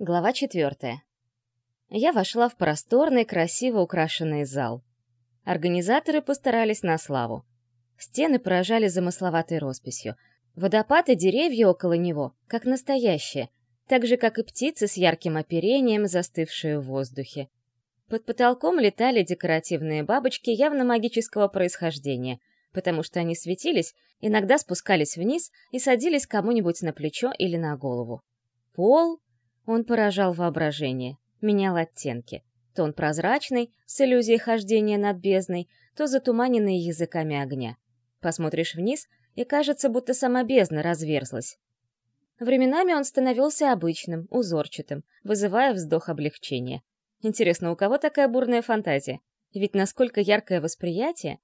Глава четвертая. Я вошла в просторный, красиво украшенный зал. Организаторы постарались на славу. Стены поражали замысловатой росписью. Водопад и деревья около него, как настоящие, так же, как и птицы с ярким оперением, застывшие в воздухе. Под потолком летали декоративные бабочки явно магического происхождения, потому что они светились, иногда спускались вниз и садились кому-нибудь на плечо или на голову. Пол он поражал воображение, менял оттенки. То он прозрачный, с иллюзией хождения над бездной, то затуманенный языками огня. Посмотришь вниз, и кажется, будто сама бездна разверзлась. Временами он становился обычным, узорчатым, вызывая вздох облегчения. Интересно, у кого такая бурная фантазия? Ведь насколько яркое восприятие?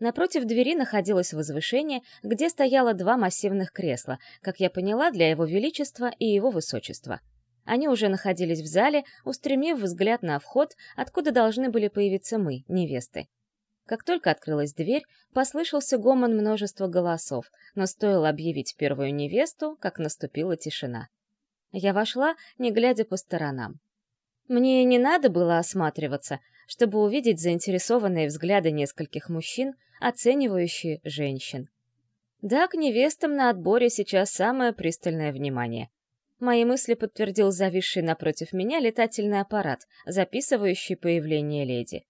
Напротив двери находилось возвышение, где стояло два массивных кресла, как я поняла, для его величества и его высочества — они уже находились в зале, устремив взгляд на вход, откуда должны были появиться мы, невесты. Как только открылась дверь, послышался гомон множества голосов, но стоило объявить первую невесту, как наступила тишина. Я вошла, не глядя по сторонам. Мне не надо было осматриваться, чтобы увидеть заинтересованные взгляды нескольких мужчин, оценивающие женщин. Да, к невестам на отборе сейчас самое пристальное внимание — Мои мысли подтвердил зависший напротив меня летательный аппарат, записывающий появление леди.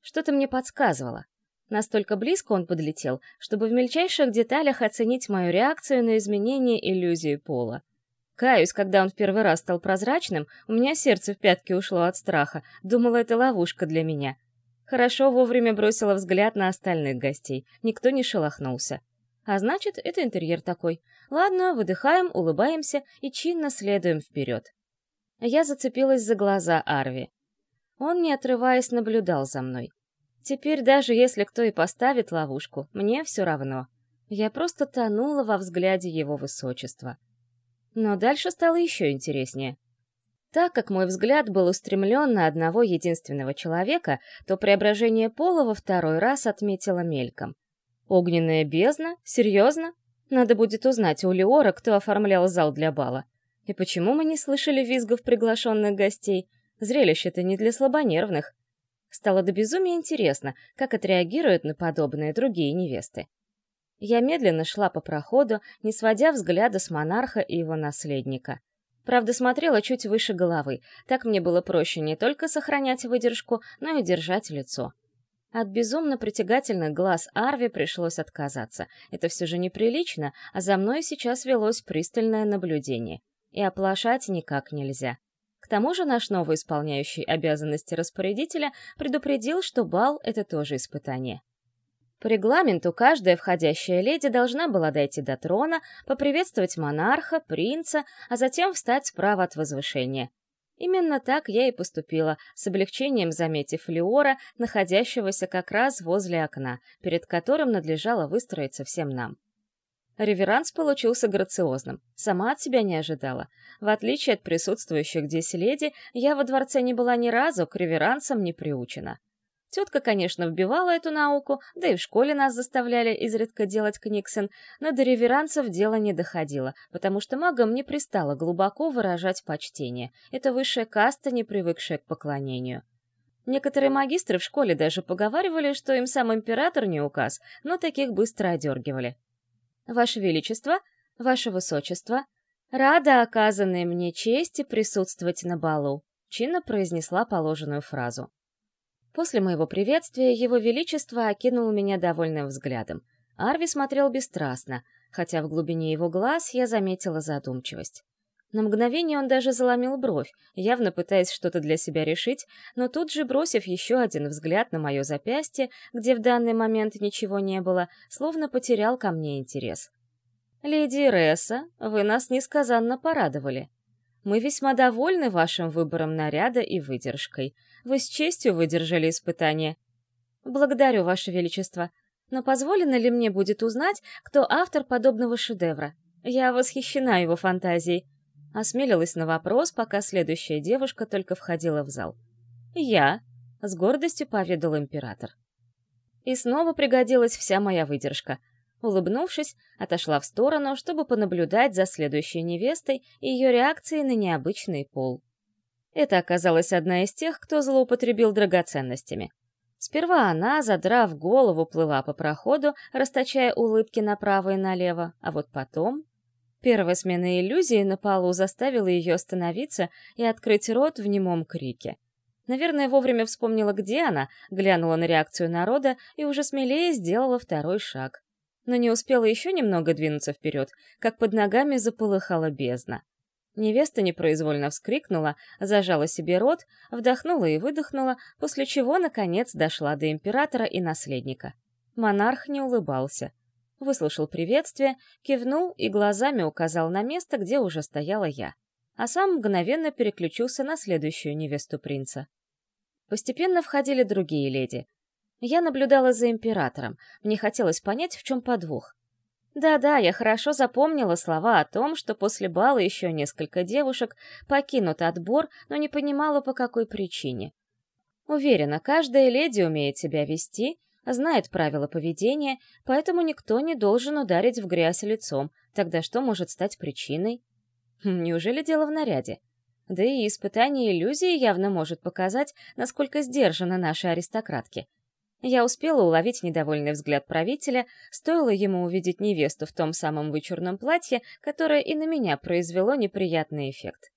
Что-то мне подсказывало. Настолько близко он подлетел, чтобы в мельчайших деталях оценить мою реакцию на изменение иллюзии пола. Каюсь, когда он в первый раз стал прозрачным, у меня сердце в пятки ушло от страха, думала, это ловушка для меня. Хорошо вовремя бросила взгляд на остальных гостей, никто не шелохнулся. А значит, это интерьер такой. Ладно, выдыхаем, улыбаемся и чинно следуем вперед. Я зацепилась за глаза Арви. Он, не отрываясь, наблюдал за мной. Теперь даже если кто и поставит ловушку, мне все равно. Я просто тонула во взгляде его высочества. Но дальше стало еще интереснее. Так как мой взгляд был устремлен на одного единственного человека, то преображение пола во второй раз отметила мельком. Огненная бездна? Серьезно? Надо будет узнать у Леора, кто оформлял зал для бала. И почему мы не слышали визгов приглашенных гостей? Зрелище-то не для слабонервных. Стало до безумия интересно, как отреагируют на подобные другие невесты. Я медленно шла по проходу, не сводя взгляда с монарха и его наследника. Правда, смотрела чуть выше головы, так мне было проще не только сохранять выдержку, но и держать лицо. От безумно притягательных глаз Арви пришлось отказаться. Это все же неприлично, а за мной сейчас велось пристальное наблюдение. И оплошать никак нельзя. К тому же наш новый исполняющий обязанности распорядителя предупредил, что бал — это тоже испытание. По регламенту каждая входящая леди должна была дойти до трона, поприветствовать монарха, принца, а затем встать справа от возвышения. Именно так я и поступила, с облегчением заметив Леора, находящегося как раз возле окна, перед которым надлежало выстроиться всем нам. Реверанс получился грациозным, сама от себя не ожидала. В отличие от присутствующих здесь леди, я во дворце не была ни разу к реверансам не приучена. Тетка, конечно, вбивала эту науку, да и в школе нас заставляли изредка делать книгсен, но до реверансов дело не доходило, потому что магам не пристало глубоко выражать почтение. Это высшая каста, не привыкшая к поклонению. Некоторые магистры в школе даже поговаривали, что им сам император не указ, но таких быстро одергивали. «Ваше Величество, Ваше Высочество, рада оказанной мне чести присутствовать на балу», чинно произнесла положенную фразу. После моего приветствия его величество окинул меня довольным взглядом. Арви смотрел бесстрастно, хотя в глубине его глаз я заметила задумчивость. На мгновение он даже заломил бровь, явно пытаясь что-то для себя решить, но тут же, бросив еще один взгляд на мое запястье, где в данный момент ничего не было, словно потерял ко мне интерес. «Леди Ресса, вы нас несказанно порадовали. Мы весьма довольны вашим выбором наряда и выдержкой. Вы с честью выдержали испытание. Благодарю, Ваше Величество. Но позволено ли мне будет узнать, кто автор подобного шедевра? Я восхищена его фантазией. Осмелилась на вопрос, пока следующая девушка только входила в зал. «Я», — с гордостью поведал император. И снова пригодилась вся моя выдержка. Улыбнувшись, отошла в сторону, чтобы понаблюдать за следующей невестой и ее реакцией на необычный пол. Это оказалась одна из тех, кто злоупотребил драгоценностями. Сперва она, задрав голову, плыла по проходу, расточая улыбки направо и налево, а вот потом... Первая смена иллюзии на полу заставила ее остановиться и открыть рот в немом крике. Наверное, вовремя вспомнила, где она, глянула на реакцию народа и уже смелее сделала второй шаг но не успела еще немного двинуться вперед, как под ногами заполыхала бездна. Невеста непроизвольно вскрикнула, зажала себе рот, вдохнула и выдохнула, после чего, наконец, дошла до императора и наследника. Монарх не улыбался. Выслушал приветствие, кивнул и глазами указал на место, где уже стояла я. А сам мгновенно переключился на следующую невесту принца. Постепенно входили другие леди, я наблюдала за императором, мне хотелось понять, в чем подвох. Да-да, я хорошо запомнила слова о том, что после бала еще несколько девушек покинут отбор, но не понимала, по какой причине. Уверена, каждая леди умеет себя вести, знает правила поведения, поэтому никто не должен ударить в грязь лицом, тогда что может стать причиной? Хм, неужели дело в наряде? Да и испытание иллюзии явно может показать, насколько сдержаны наши аристократки — я успела уловить недовольный взгляд правителя, стоило ему увидеть невесту в том самом вычурном платье, которое и на меня произвело неприятный эффект.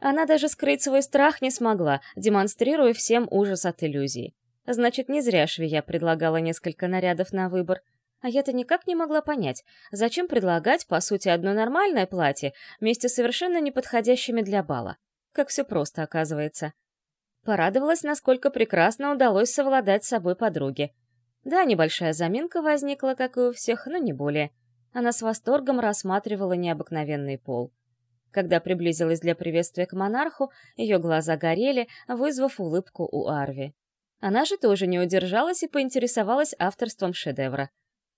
Она даже скрыть свой страх не смогла, демонстрируя всем ужас от иллюзии. Значит, не зря швея предлагала несколько нарядов на выбор. А я-то никак не могла понять, зачем предлагать, по сути, одно нормальное платье вместе с совершенно неподходящими для бала. Как все просто оказывается. Порадовалась, насколько прекрасно удалось совладать с собой подруге. Да, небольшая заминка возникла, как и у всех, но не более. Она с восторгом рассматривала необыкновенный пол. Когда приблизилась для приветствия к монарху, ее глаза горели, вызвав улыбку у Арви. Она же тоже не удержалась и поинтересовалась авторством шедевра.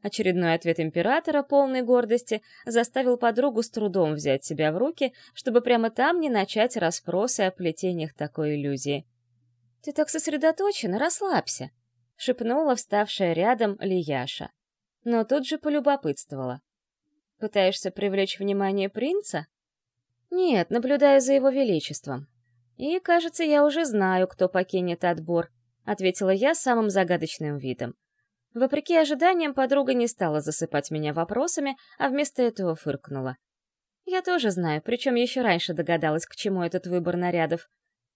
Очередной ответ императора, полной гордости, заставил подругу с трудом взять себя в руки, чтобы прямо там не начать расспросы о плетениях такой иллюзии. «Ты так сосредоточена, расслабься», — шепнула вставшая рядом Лияша. Но тут же полюбопытствовала. «Пытаешься привлечь внимание принца?» «Нет, наблюдаю за его величеством. И, кажется, я уже знаю, кто покинет отбор», — ответила я самым загадочным видом. Вопреки ожиданиям, подруга не стала засыпать меня вопросами, а вместо этого фыркнула. Я тоже знаю, причем еще раньше догадалась, к чему этот выбор нарядов.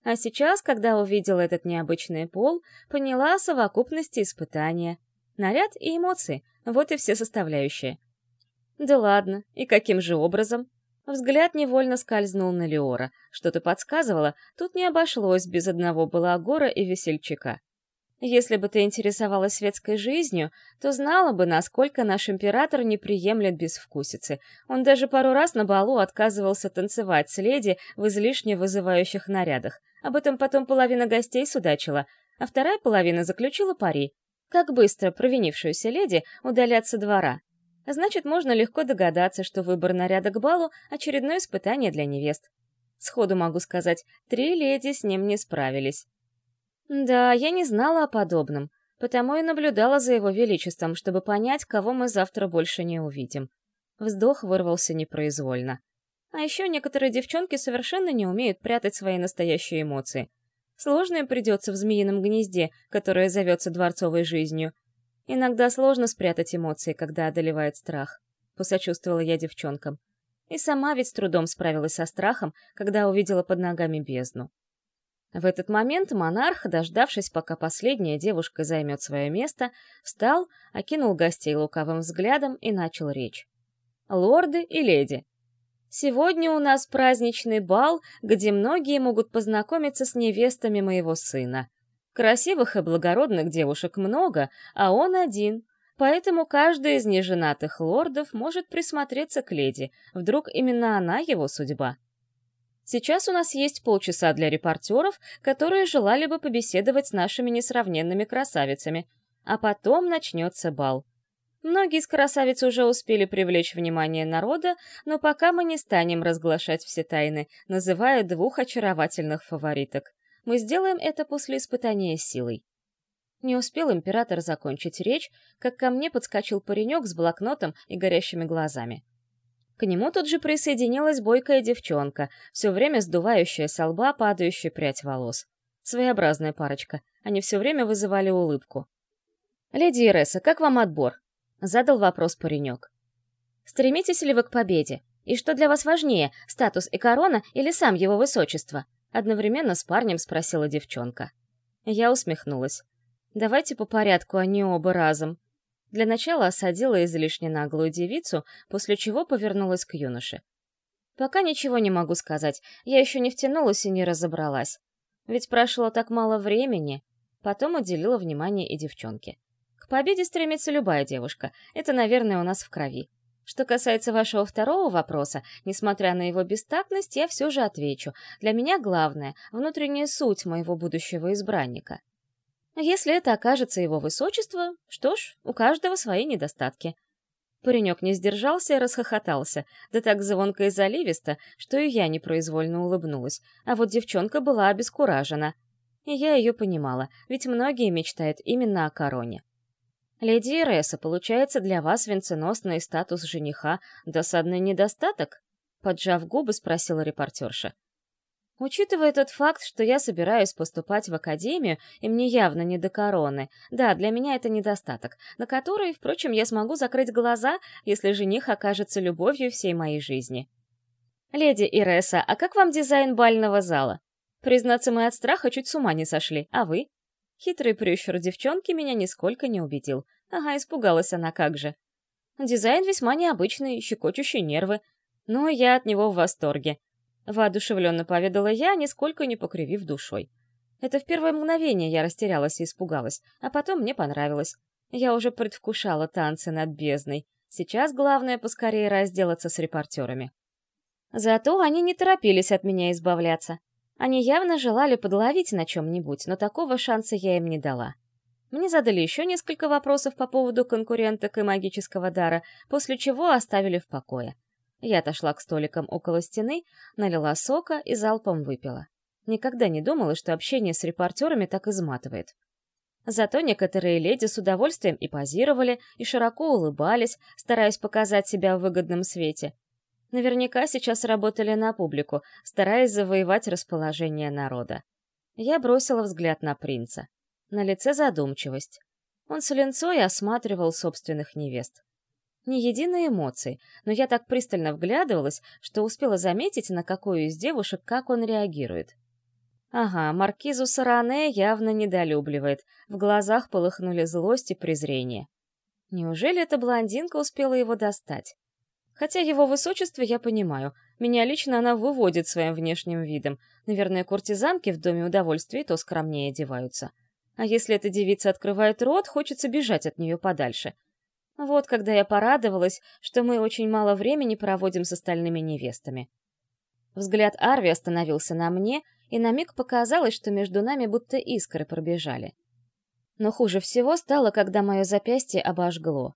А сейчас, когда увидела этот необычный пол, поняла о совокупности испытания. Наряд и эмоции — вот и все составляющие. Да ладно, и каким же образом? Взгляд невольно скользнул на Леора. Что-то подсказывало, тут не обошлось без одного балагора и весельчака. Если бы ты интересовалась светской жизнью, то знала бы, насколько наш император не приемлет безвкусицы. Он даже пару раз на балу отказывался танцевать с леди в излишне вызывающих нарядах. Об этом потом половина гостей судачила, а вторая половина заключила пари. Как быстро провинившуюся леди удалятся двора. Значит, можно легко догадаться, что выбор наряда к балу — очередное испытание для невест. Сходу могу сказать, три леди с ним не справились. Да, я не знала о подобном, потому и наблюдала за его величеством, чтобы понять, кого мы завтра больше не увидим. Вздох вырвался непроизвольно. А еще некоторые девчонки совершенно не умеют прятать свои настоящие эмоции. Сложно им придется в змеином гнезде, которое зовется дворцовой жизнью. Иногда сложно спрятать эмоции, когда одолевает страх. Посочувствовала я девчонкам. И сама ведь с трудом справилась со страхом, когда увидела под ногами бездну. В этот момент монарх, дождавшись, пока последняя девушка займет свое место, встал, окинул гостей лукавым взглядом и начал речь. «Лорды и леди, сегодня у нас праздничный бал, где многие могут познакомиться с невестами моего сына. Красивых и благородных девушек много, а он один, поэтому каждый из неженатых лордов может присмотреться к леди, вдруг именно она его судьба». Сейчас у нас есть полчаса для репортеров, которые желали бы побеседовать с нашими несравненными красавицами, а потом начнется бал. Многие из красавиц уже успели привлечь внимание народа, но пока мы не станем разглашать все тайны, называя двух очаровательных фавориток. Мы сделаем это после испытания силой. Не успел император закончить речь, как ко мне подскочил паренек с блокнотом и горящими глазами. К нему тут же присоединилась бойкая девчонка, все время сдувающая со лба падающую прядь волос. Своеобразная парочка, они все время вызывали улыбку. «Леди Иреса, как вам отбор?» — задал вопрос паренек. «Стремитесь ли вы к победе? И что для вас важнее, статус и корона или сам его высочество?» Одновременно с парнем спросила девчонка. Я усмехнулась. «Давайте по порядку, а не оба разом». Для начала осадила излишне наглую девицу, после чего повернулась к юноше. «Пока ничего не могу сказать, я еще не втянулась и не разобралась. Ведь прошло так мало времени». Потом уделила внимание и девчонке. «К победе стремится любая девушка, это, наверное, у нас в крови. Что касается вашего второго вопроса, несмотря на его бестактность, я все же отвечу. Для меня главное — внутренняя суть моего будущего избранника. Если это окажется его высочество, что ж, у каждого свои недостатки. Паренек не сдержался и расхохотался, да так звонко и заливисто, что и я непроизвольно улыбнулась, а вот девчонка была обескуражена. И я ее понимала, ведь многие мечтают именно о короне. «Леди Иреса, получается для вас венценосный статус жениха — досадный недостаток?» Поджав губы, спросила репортерша. Учитывая тот факт, что я собираюсь поступать в академию, и мне явно не до короны, да, для меня это недостаток, на который, впрочем, я смогу закрыть глаза, если жених окажется любовью всей моей жизни. «Леди Иреса, а как вам дизайн бального зала? Признаться, мы от страха чуть с ума не сошли, а вы?» Хитрый прищур девчонки меня нисколько не убедил. Ага, испугалась она как же. Дизайн весьма необычный, щекочущий нервы. Но я от него в восторге. Воодушевленно поведала я, нисколько не покривив душой. Это в первое мгновение я растерялась и испугалась, а потом мне понравилось. Я уже предвкушала танцы над бездной. Сейчас главное поскорее разделаться с репортерами. Зато они не торопились от меня избавляться. Они явно желали подловить на чем-нибудь, но такого шанса я им не дала. Мне задали еще несколько вопросов по поводу конкуренток и магического дара, после чего оставили в покое. Я отошла к столикам около стены, налила сока и залпом выпила. Никогда не думала, что общение с репортерами так изматывает. Зато некоторые леди с удовольствием и позировали, и широко улыбались, стараясь показать себя в выгодном свете, Наверняка сейчас работали на публику, стараясь завоевать расположение народа. Я бросила взгляд на принца. На лице задумчивость. Он с линцой осматривал собственных невест. Ни единой эмоции, но я так пристально вглядывалась, что успела заметить, на какую из девушек как он реагирует. Ага, маркизу Саране явно недолюбливает, в глазах полыхнули злость и презрение. Неужели эта блондинка успела его достать? Хотя его высочество я понимаю. Меня лично она выводит своим внешним видом. Наверное, куртизанки в доме удовольствия то скромнее одеваются. А если эта девица открывает рот, хочется бежать от нее подальше. Вот когда я порадовалась, что мы очень мало времени проводим с остальными невестами. Взгляд Арви остановился на мне, и на миг показалось, что между нами будто искры пробежали. Но хуже всего стало, когда мое запястье обожгло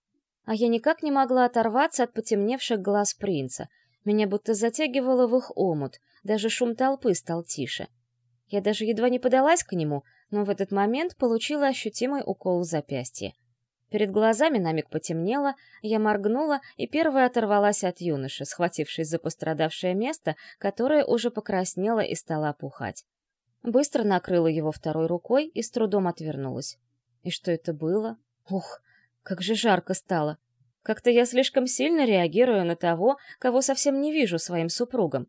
а я никак не могла оторваться от потемневших глаз принца. Меня будто затягивало в их омут, даже шум толпы стал тише. Я даже едва не подалась к нему, но в этот момент получила ощутимый укол в запястье. Перед глазами на миг потемнело, я моргнула и первая оторвалась от юноши, схватившись за пострадавшее место, которое уже покраснело и стало опухать. Быстро накрыла его второй рукой и с трудом отвернулась. И что это было? Ух, как же жарко стало. Как-то я слишком сильно реагирую на того, кого совсем не вижу своим супругом.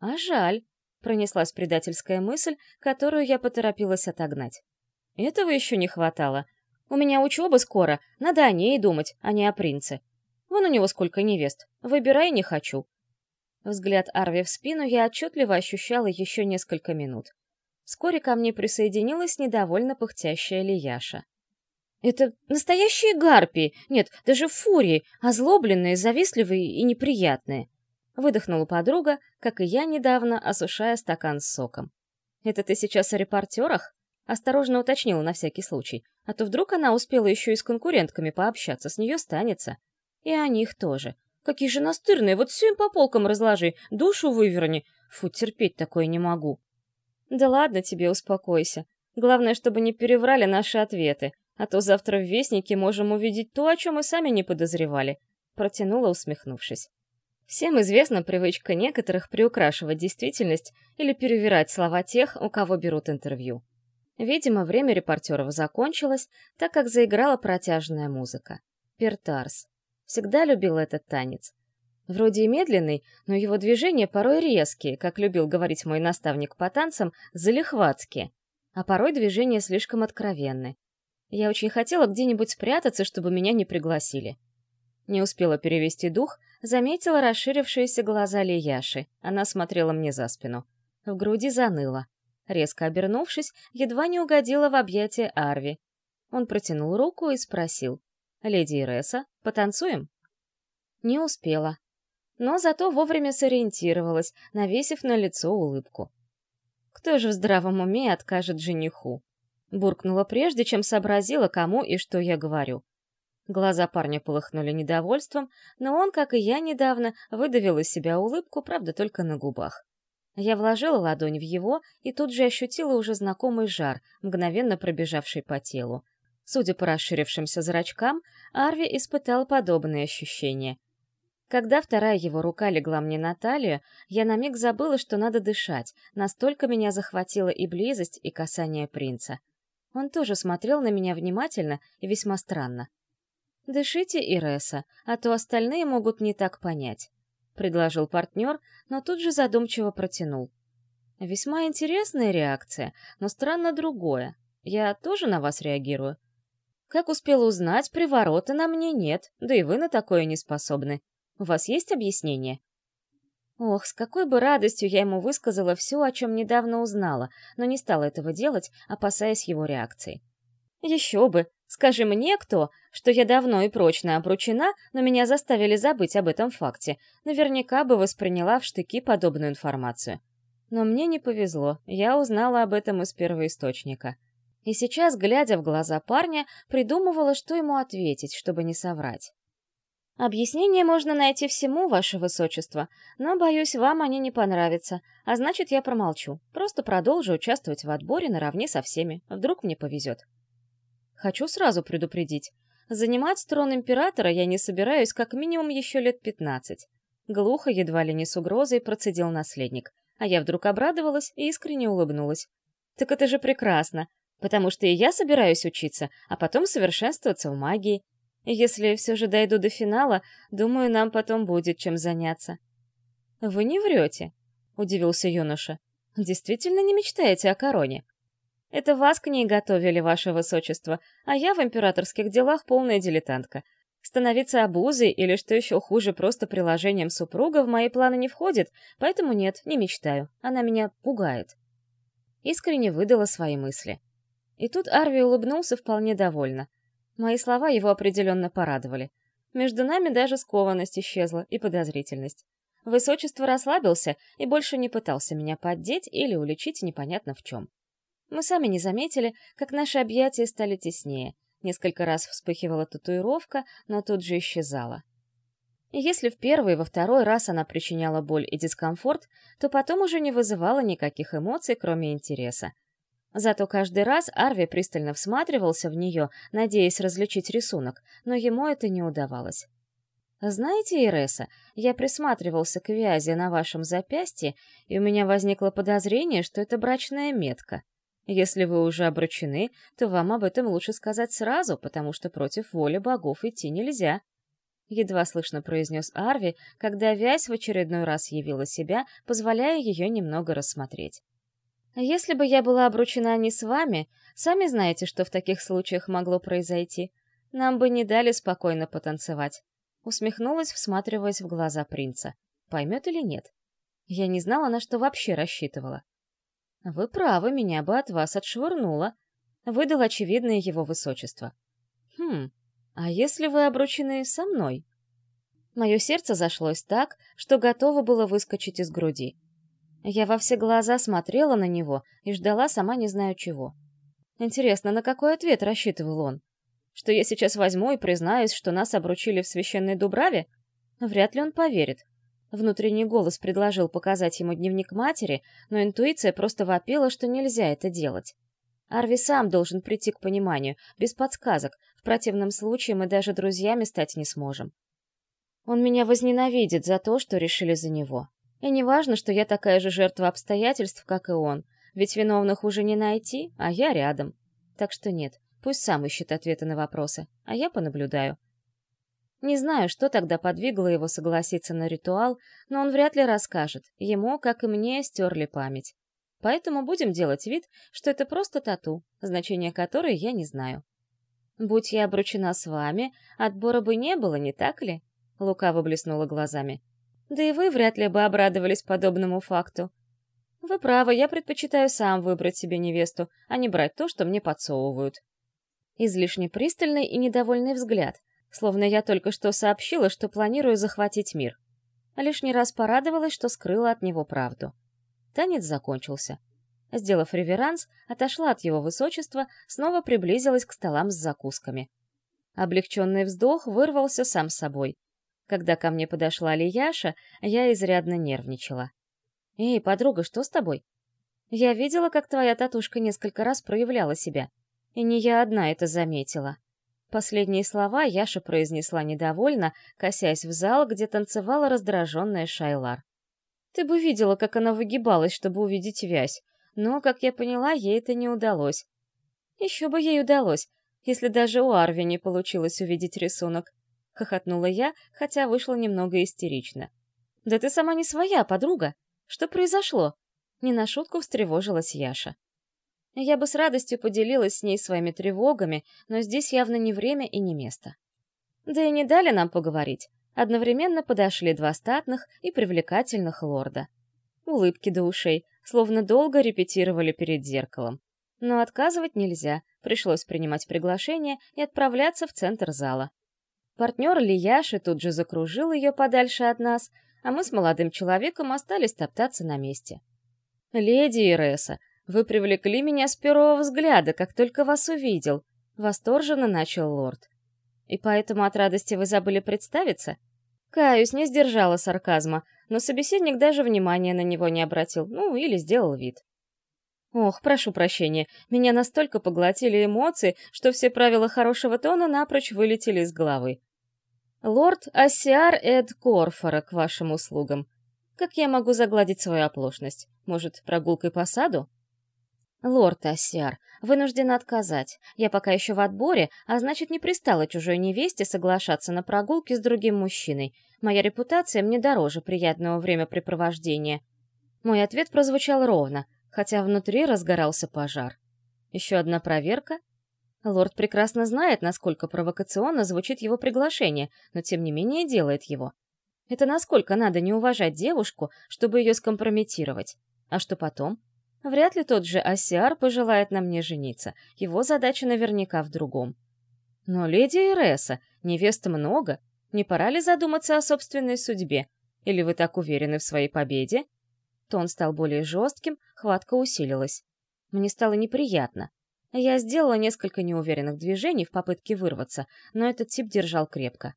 А жаль, пронеслась предательская мысль, которую я поторопилась отогнать. Этого еще не хватало. У меня учеба скоро, надо о ней думать, а не о принце. Вон у него сколько невест. Выбирай не хочу. Взгляд Арви в спину я отчетливо ощущала еще несколько минут. Вскоре ко мне присоединилась недовольно пыхтящая Лияша. Это настоящие гарпии, нет, даже фурии, озлобленные, завистливые и неприятные. Выдохнула подруга, как и я недавно, осушая стакан с соком. «Это ты сейчас о репортерах?» Осторожно уточнила на всякий случай, а то вдруг она успела еще и с конкурентками пообщаться, с нее станется. И о них тоже. Какие же настырные, вот все им по полкам разложи, душу выверни. Фу, терпеть такое не могу. Да ладно тебе, успокойся. Главное, чтобы не переврали наши ответы, а то завтра в Вестнике можем увидеть то, о чем мы сами не подозревали», — протянула, усмехнувшись. Всем известна привычка некоторых приукрашивать действительность или перевирать слова тех, у кого берут интервью. Видимо, время репортеров закончилось, так как заиграла протяжная музыка. Пертарс. Всегда любил этот танец. Вроде и медленный, но его движения порой резкие, как любил говорить мой наставник по танцам, залихватские. А порой движения слишком откровенны. Я очень хотела где-нибудь спрятаться, чтобы меня не пригласили. Не успела перевести дух, заметила расширившиеся глаза Лияши. Она смотрела мне за спину. В груди заныло. Резко обернувшись, едва не угодила в объятия Арви. Он протянул руку и спросил. «Леди Иреса, потанцуем?» Не успела. Но зато вовремя сориентировалась, навесив на лицо улыбку. «Кто же в здравом уме откажет жениху?» Буркнула прежде, чем сообразила, кому и что я говорю. Глаза парня полыхнули недовольством, но он, как и я недавно, выдавил из себя улыбку, правда, только на губах. Я вложила ладонь в его и тут же ощутила уже знакомый жар, мгновенно пробежавший по телу. Судя по расширившимся зрачкам, Арви испытал подобные ощущения. Когда вторая его рука легла мне на талию, я на миг забыла, что надо дышать, настолько меня захватила и близость, и касание принца. Он тоже смотрел на меня внимательно и весьма странно. «Дышите, Иреса, а то остальные могут не так понять», — предложил партнер, но тут же задумчиво протянул. «Весьма интересная реакция, но странно другое. Я тоже на вас реагирую. Как успел узнать, приворота на мне нет, да и вы на такое не способны. У вас есть объяснение?» Ох, с какой бы радостью я ему высказала все, о чем недавно узнала, но не стала этого делать, опасаясь его реакции. Еще бы, Скажи мне кто, что я давно и прочно обручена, но меня заставили забыть об этом факте. Наверняка бы восприняла в штыки подобную информацию. Но мне не повезло, я узнала об этом из первоисточника. И сейчас, глядя в глаза парня, придумывала, что ему ответить, чтобы не соврать. Объяснение можно найти всему, ваше высочество, но, боюсь, вам они не понравятся, а значит, я промолчу. Просто продолжу участвовать в отборе наравне со всеми. Вдруг мне повезет. Хочу сразу предупредить. Занимать трон императора я не собираюсь как минимум еще лет пятнадцать. Глухо, едва ли не с угрозой, процедил наследник. А я вдруг обрадовалась и искренне улыбнулась. Так это же прекрасно, потому что и я собираюсь учиться, а потом совершенствоваться в магии. Если все же дойду до финала, думаю, нам потом будет чем заняться. «Вы не врете», — удивился юноша. «Действительно не мечтаете о короне?» Это вас к ней готовили, ваше высочество, а я в императорских делах полная дилетантка. Становиться обузой или, что еще хуже, просто приложением супруга в мои планы не входит, поэтому нет, не мечтаю. Она меня пугает. Искренне выдала свои мысли. И тут Арви улыбнулся вполне довольно. Мои слова его определенно порадовали. Между нами даже скованность исчезла и подозрительность. Высочество расслабился и больше не пытался меня поддеть или уличить непонятно в чем. Мы сами не заметили, как наши объятия стали теснее. Несколько раз вспыхивала татуировка, но тут же исчезала. И если в первый и во второй раз она причиняла боль и дискомфорт, то потом уже не вызывала никаких эмоций, кроме интереса. Зато каждый раз Арви пристально всматривался в нее, надеясь различить рисунок, но ему это не удавалось. «Знаете, Иреса, я присматривался к вязи на вашем запястье, и у меня возникло подозрение, что это брачная метка», если вы уже обручены, то вам об этом лучше сказать сразу, потому что против воли богов идти нельзя. Едва слышно произнес Арви, когда вязь в очередной раз явила себя, позволяя ее немного рассмотреть. «Если бы я была обручена не с вами, сами знаете, что в таких случаях могло произойти. Нам бы не дали спокойно потанцевать». Усмехнулась, всматриваясь в глаза принца. Поймет или нет? Я не знала, на что вообще рассчитывала. «Вы правы, меня бы от вас отшвырнуло», — выдал очевидное его высочество. «Хм, а если вы обручены со мной?» Мое сердце зашлось так, что готово было выскочить из груди. Я во все глаза смотрела на него и ждала сама не знаю чего. Интересно, на какой ответ рассчитывал он? Что я сейчас возьму и признаюсь, что нас обручили в священной Дубраве? Вряд ли он поверит. Внутренний голос предложил показать ему дневник матери, но интуиция просто вопила, что нельзя это делать. Арви сам должен прийти к пониманию, без подсказок, в противном случае мы даже друзьями стать не сможем. Он меня возненавидит за то, что решили за него. И не важно, что я такая же жертва обстоятельств, как и он, ведь виновных уже не найти, а я рядом. Так что нет, пусть сам ищет ответы на вопросы, а я понаблюдаю. Не знаю, что тогда подвигло его согласиться на ритуал, но он вряд ли расскажет. Ему, как и мне, стерли память. Поэтому будем делать вид, что это просто тату, значение которой я не знаю. Будь я обручена с вами, отбора бы не было, не так ли? Лукаво блеснула глазами. Да и вы вряд ли бы обрадовались подобному факту. Вы правы, я предпочитаю сам выбрать себе невесту, а не брать то, что мне подсовывают. Излишне пристальный и недовольный взгляд, словно я только что сообщила, что планирую захватить мир. А лишний раз порадовалась, что скрыла от него правду. Танец закончился. Сделав реверанс, отошла от его высочества, снова приблизилась к столам с закусками. Облегченный вздох вырвался сам собой. Когда ко мне подошла Лияша, я изрядно нервничала. «Эй, подруга, что с тобой?» «Я видела, как твоя татушка несколько раз проявляла себя. И не я одна это заметила». Последние слова Яша произнесла недовольно, косясь в зал, где танцевала раздраженная Шайлар. «Ты бы видела, как она выгибалась, чтобы увидеть вязь. Но, как я поняла, ей это не удалось. Еще бы ей удалось, если даже у Арви не получилось увидеть рисунок. — хохотнула я, хотя вышла немного истерично. «Да ты сама не своя, подруга! Что произошло?» Не на шутку встревожилась Яша. Я бы с радостью поделилась с ней своими тревогами, но здесь явно не время и не место. Да и не дали нам поговорить. Одновременно подошли два статных и привлекательных лорда. Улыбки до ушей, словно долго репетировали перед зеркалом. Но отказывать нельзя, пришлось принимать приглашение и отправляться в центр зала. Партнер Лияши тут же закружил ее подальше от нас, а мы с молодым человеком остались топтаться на месте. «Леди Иреса, вы привлекли меня с первого взгляда, как только вас увидел», — восторженно начал лорд. «И поэтому от радости вы забыли представиться?» Каюсь, не сдержала сарказма, но собеседник даже внимания на него не обратил, ну, или сделал вид. Ох, прошу прощения, меня настолько поглотили эмоции, что все правила хорошего тона напрочь вылетели из головы. Лорд Ассиар Эд Корфора к вашим услугам. Как я могу загладить свою оплошность? Может, прогулкой по саду? Лорд Ассиар, вынужден отказать. Я пока еще в отборе, а значит, не пристала чужой невесте соглашаться на прогулки с другим мужчиной. Моя репутация мне дороже приятного времяпрепровождения. Мой ответ прозвучал ровно, хотя внутри разгорался пожар. Еще одна проверка. Лорд прекрасно знает, насколько провокационно звучит его приглашение, но тем не менее делает его. Это насколько надо не уважать девушку, чтобы ее скомпрометировать. А что потом? Вряд ли тот же Асиар пожелает на мне жениться. Его задача наверняка в другом. Но леди Иреса, невест много. Не пора ли задуматься о собственной судьбе? Или вы так уверены в своей победе? Тон стал более жестким, хватка усилилась. Мне стало неприятно. Я сделала несколько неуверенных движений в попытке вырваться, но этот тип держал крепко.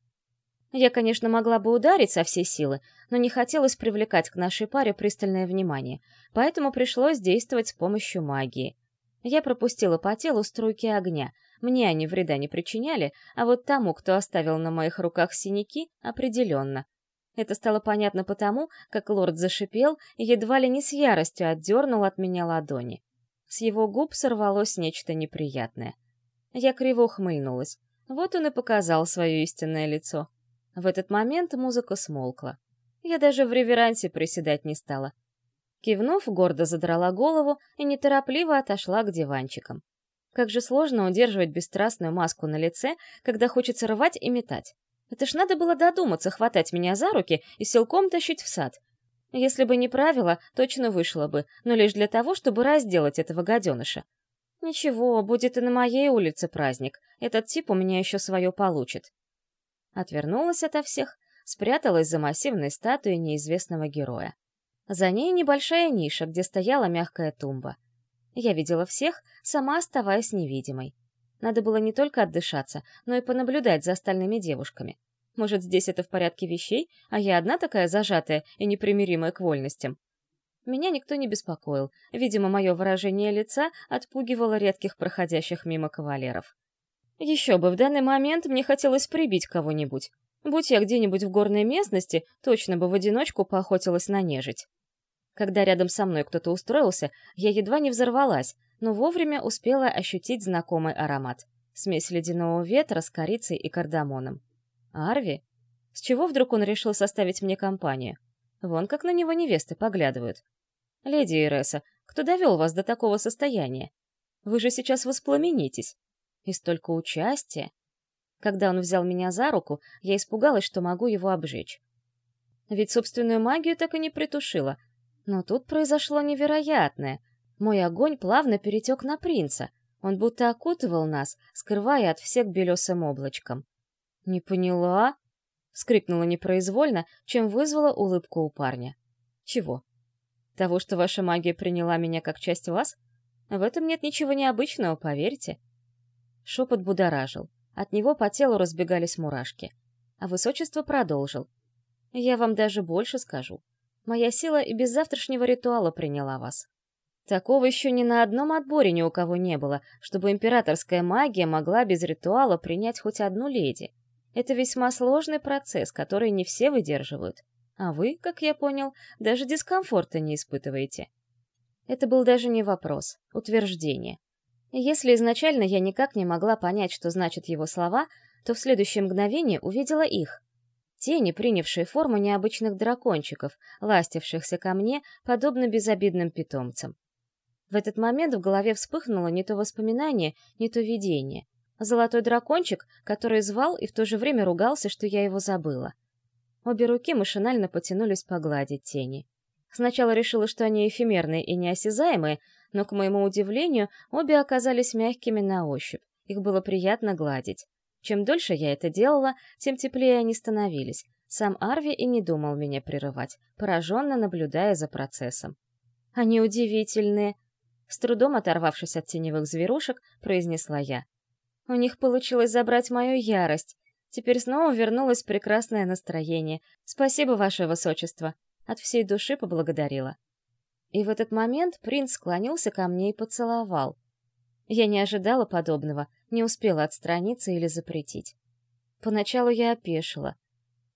Я, конечно, могла бы ударить со всей силы, но не хотелось привлекать к нашей паре пристальное внимание, поэтому пришлось действовать с помощью магии. Я пропустила по телу струйки огня. Мне они вреда не причиняли, а вот тому, кто оставил на моих руках синяки, определенно. Это стало понятно потому, как лорд зашипел и едва ли не с яростью отдернул от меня ладони. С его губ сорвалось нечто неприятное. Я криво ухмыльнулась. Вот он и показал свое истинное лицо. В этот момент музыка смолкла. Я даже в реверансе приседать не стала. Кивнув, гордо задрала голову и неторопливо отошла к диванчикам. Как же сложно удерживать бесстрастную маску на лице, когда хочется рвать и метать. Это ж надо было додуматься хватать меня за руки и силком тащить в сад. Если бы не правило, точно вышло бы, но лишь для того, чтобы разделать этого гаденыша. Ничего, будет и на моей улице праздник. Этот тип у меня еще свое получит. Отвернулась ото всех, спряталась за массивной статуей неизвестного героя. За ней небольшая ниша, где стояла мягкая тумба. Я видела всех, сама оставаясь невидимой. Надо было не только отдышаться, но и понаблюдать за остальными девушками. Может, здесь это в порядке вещей, а я одна такая зажатая и непримиримая к вольностям? Меня никто не беспокоил. Видимо, мое выражение лица отпугивало редких проходящих мимо кавалеров. Еще бы, в данный момент мне хотелось прибить кого-нибудь. Будь я где-нибудь в горной местности, точно бы в одиночку поохотилась на нежить. Когда рядом со мной кто-то устроился, я едва не взорвалась, но вовремя успела ощутить знакомый аромат. Смесь ледяного ветра с корицей и кардамоном. Арви? С чего вдруг он решил составить мне компанию? Вон как на него невесты поглядывают. Леди Иреса, кто довел вас до такого состояния? Вы же сейчас воспламенитесь. И столько участия. Когда он взял меня за руку, я испугалась, что могу его обжечь. Ведь собственную магию так и не притушила. Но тут произошло невероятное. Мой огонь плавно перетек на принца. Он будто окутывал нас, скрывая от всех белесым облачком. «Не поняла?» — вскрикнула непроизвольно, чем вызвала улыбку у парня. «Чего? Того, что ваша магия приняла меня как часть вас? В этом нет ничего необычного, поверьте». Шепот будоражил. От него по телу разбегались мурашки. А высочество продолжил. «Я вам даже больше скажу. Моя сила и без завтрашнего ритуала приняла вас. Такого еще ни на одном отборе ни у кого не было, чтобы императорская магия могла без ритуала принять хоть одну леди. Это весьма сложный процесс, который не все выдерживают. А вы, как я понял, даже дискомфорта не испытываете. Это был даже не вопрос, утверждение. Если изначально я никак не могла понять, что значат его слова, то в следующее мгновение увидела их. Тени, принявшие форму необычных дракончиков, ластившихся ко мне, подобно безобидным питомцам. В этот момент в голове вспыхнуло не то воспоминание, не то видение. Золотой дракончик, который звал и в то же время ругался, что я его забыла. Обе руки машинально потянулись погладить тени. Сначала решила, что они эфемерные и неосязаемые, но, к моему удивлению, обе оказались мягкими на ощупь. Их было приятно гладить. Чем дольше я это делала, тем теплее они становились. Сам Арви и не думал меня прерывать, пораженно наблюдая за процессом. «Они удивительные!» С трудом оторвавшись от теневых зверушек, произнесла я. «У них получилось забрать мою ярость. Теперь снова вернулось прекрасное настроение. Спасибо, ваше высочество!» От всей души поблагодарила. И в этот момент принц склонился ко мне и поцеловал. Я не ожидала подобного, не успела отстраниться или запретить. Поначалу я опешила.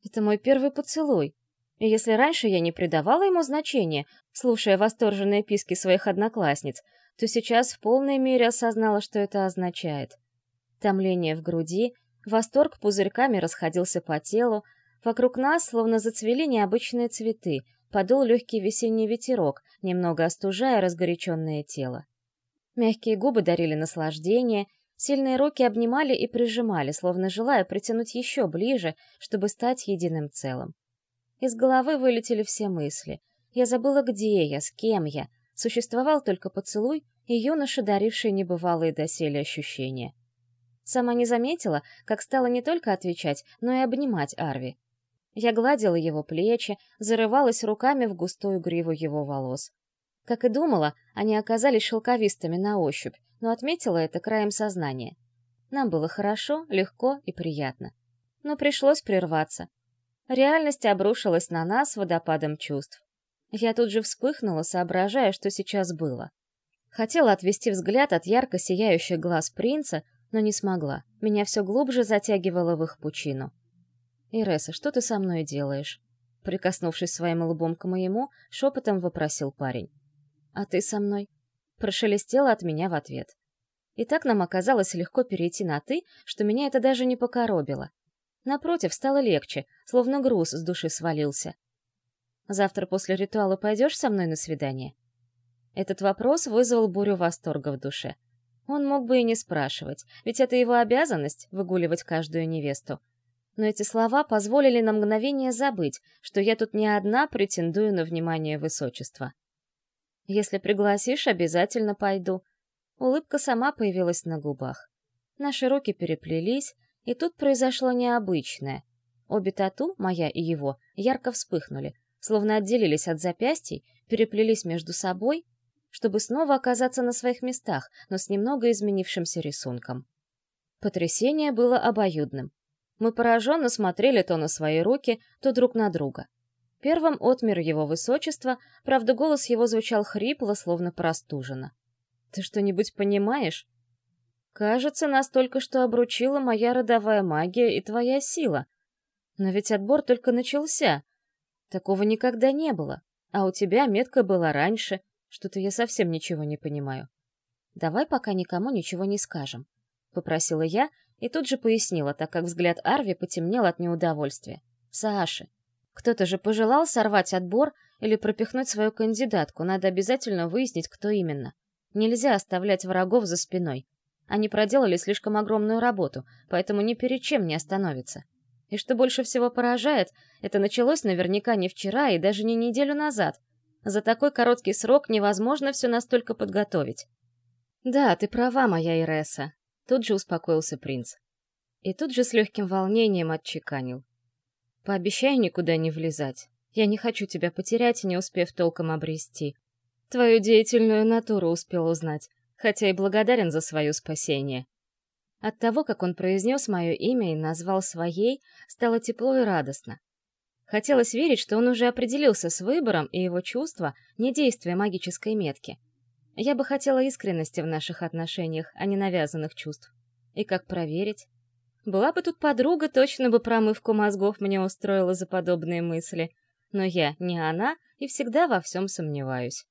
Это мой первый поцелуй. И если раньше я не придавала ему значения, слушая восторженные писки своих одноклассниц, то сейчас в полной мере осознала, что это означает. Томление в груди, восторг пузырьками расходился по телу, вокруг нас словно зацвели необычные цветы — подул легкий весенний ветерок, немного остужая разгоряченное тело. Мягкие губы дарили наслаждение, сильные руки обнимали и прижимали, словно желая притянуть еще ближе, чтобы стать единым целым. Из головы вылетели все мысли. Я забыла, где я, с кем я. Существовал только поцелуй и юноша, даривший небывалые доселе ощущения. Сама не заметила, как стала не только отвечать, но и обнимать Арви. Я гладила его плечи, зарывалась руками в густую гриву его волос. Как и думала, они оказались шелковистыми на ощупь, но отметила это краем сознания. Нам было хорошо, легко и приятно. Но пришлось прерваться. Реальность обрушилась на нас водопадом чувств. Я тут же вспыхнула, соображая, что сейчас было. Хотела отвести взгляд от ярко сияющих глаз принца, но не смогла. Меня все глубже затягивало в их пучину. «Иреса, что ты со мной делаешь?» Прикоснувшись своим лбом к моему, шепотом вопросил парень. «А ты со мной?» Прошелестела от меня в ответ. И так нам оказалось легко перейти на «ты», что меня это даже не покоробило. Напротив, стало легче, словно груз с души свалился. «Завтра после ритуала пойдешь со мной на свидание?» Этот вопрос вызвал бурю восторга в душе. Он мог бы и не спрашивать, ведь это его обязанность — выгуливать каждую невесту но эти слова позволили на мгновение забыть, что я тут не одна претендую на внимание высочества. «Если пригласишь, обязательно пойду». Улыбка сама появилась на губах. Наши руки переплелись, и тут произошло необычное. Обе тату, моя и его, ярко вспыхнули, словно отделились от запястий, переплелись между собой, чтобы снова оказаться на своих местах, но с немного изменившимся рисунком. Потрясение было обоюдным. Мы пораженно смотрели то на свои руки, то друг на друга. Первым отмер его высочество, правда, голос его звучал хрипло, словно простуженно. «Ты что-нибудь понимаешь?» «Кажется, нас только что обручила моя родовая магия и твоя сила. Но ведь отбор только начался. Такого никогда не было. А у тебя метка была раньше. Что-то я совсем ничего не понимаю. Давай пока никому ничего не скажем», — попросила я и тут же пояснила, так как взгляд Арви потемнел от неудовольствия. «Сааши, кто-то же пожелал сорвать отбор или пропихнуть свою кандидатку, надо обязательно выяснить, кто именно. Нельзя оставлять врагов за спиной. Они проделали слишком огромную работу, поэтому ни перед чем не остановятся. И что больше всего поражает, это началось наверняка не вчера и даже не неделю назад. За такой короткий срок невозможно все настолько подготовить. «Да, ты права, моя Иреса», — тут же успокоился принц. И тут же с легким волнением отчеканил. Пообещай никуда не влезать. Я не хочу тебя потерять, не успев толком обрести. Твою деятельную натуру успел узнать, хотя и благодарен за свое спасение. От того, как он произнес мое имя и назвал своей, стало тепло и радостно. Хотелось верить, что он уже определился с выбором, и его чувства — не действие магической метки. Я бы хотела искренности в наших отношениях, а не навязанных чувств. И как проверить? Была бы тут подруга, точно бы промывку мозгов мне устроила за подобные мысли. Но я не она и всегда во всем сомневаюсь.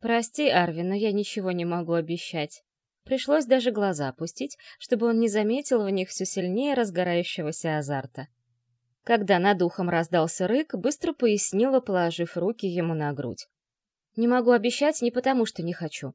Прости, Арви, но я ничего не могу обещать. Пришлось даже глаза опустить, чтобы он не заметил в них все сильнее разгорающегося азарта. Когда над ухом раздался рык, быстро пояснила, положив руки ему на грудь. «Не могу обещать не потому, что не хочу.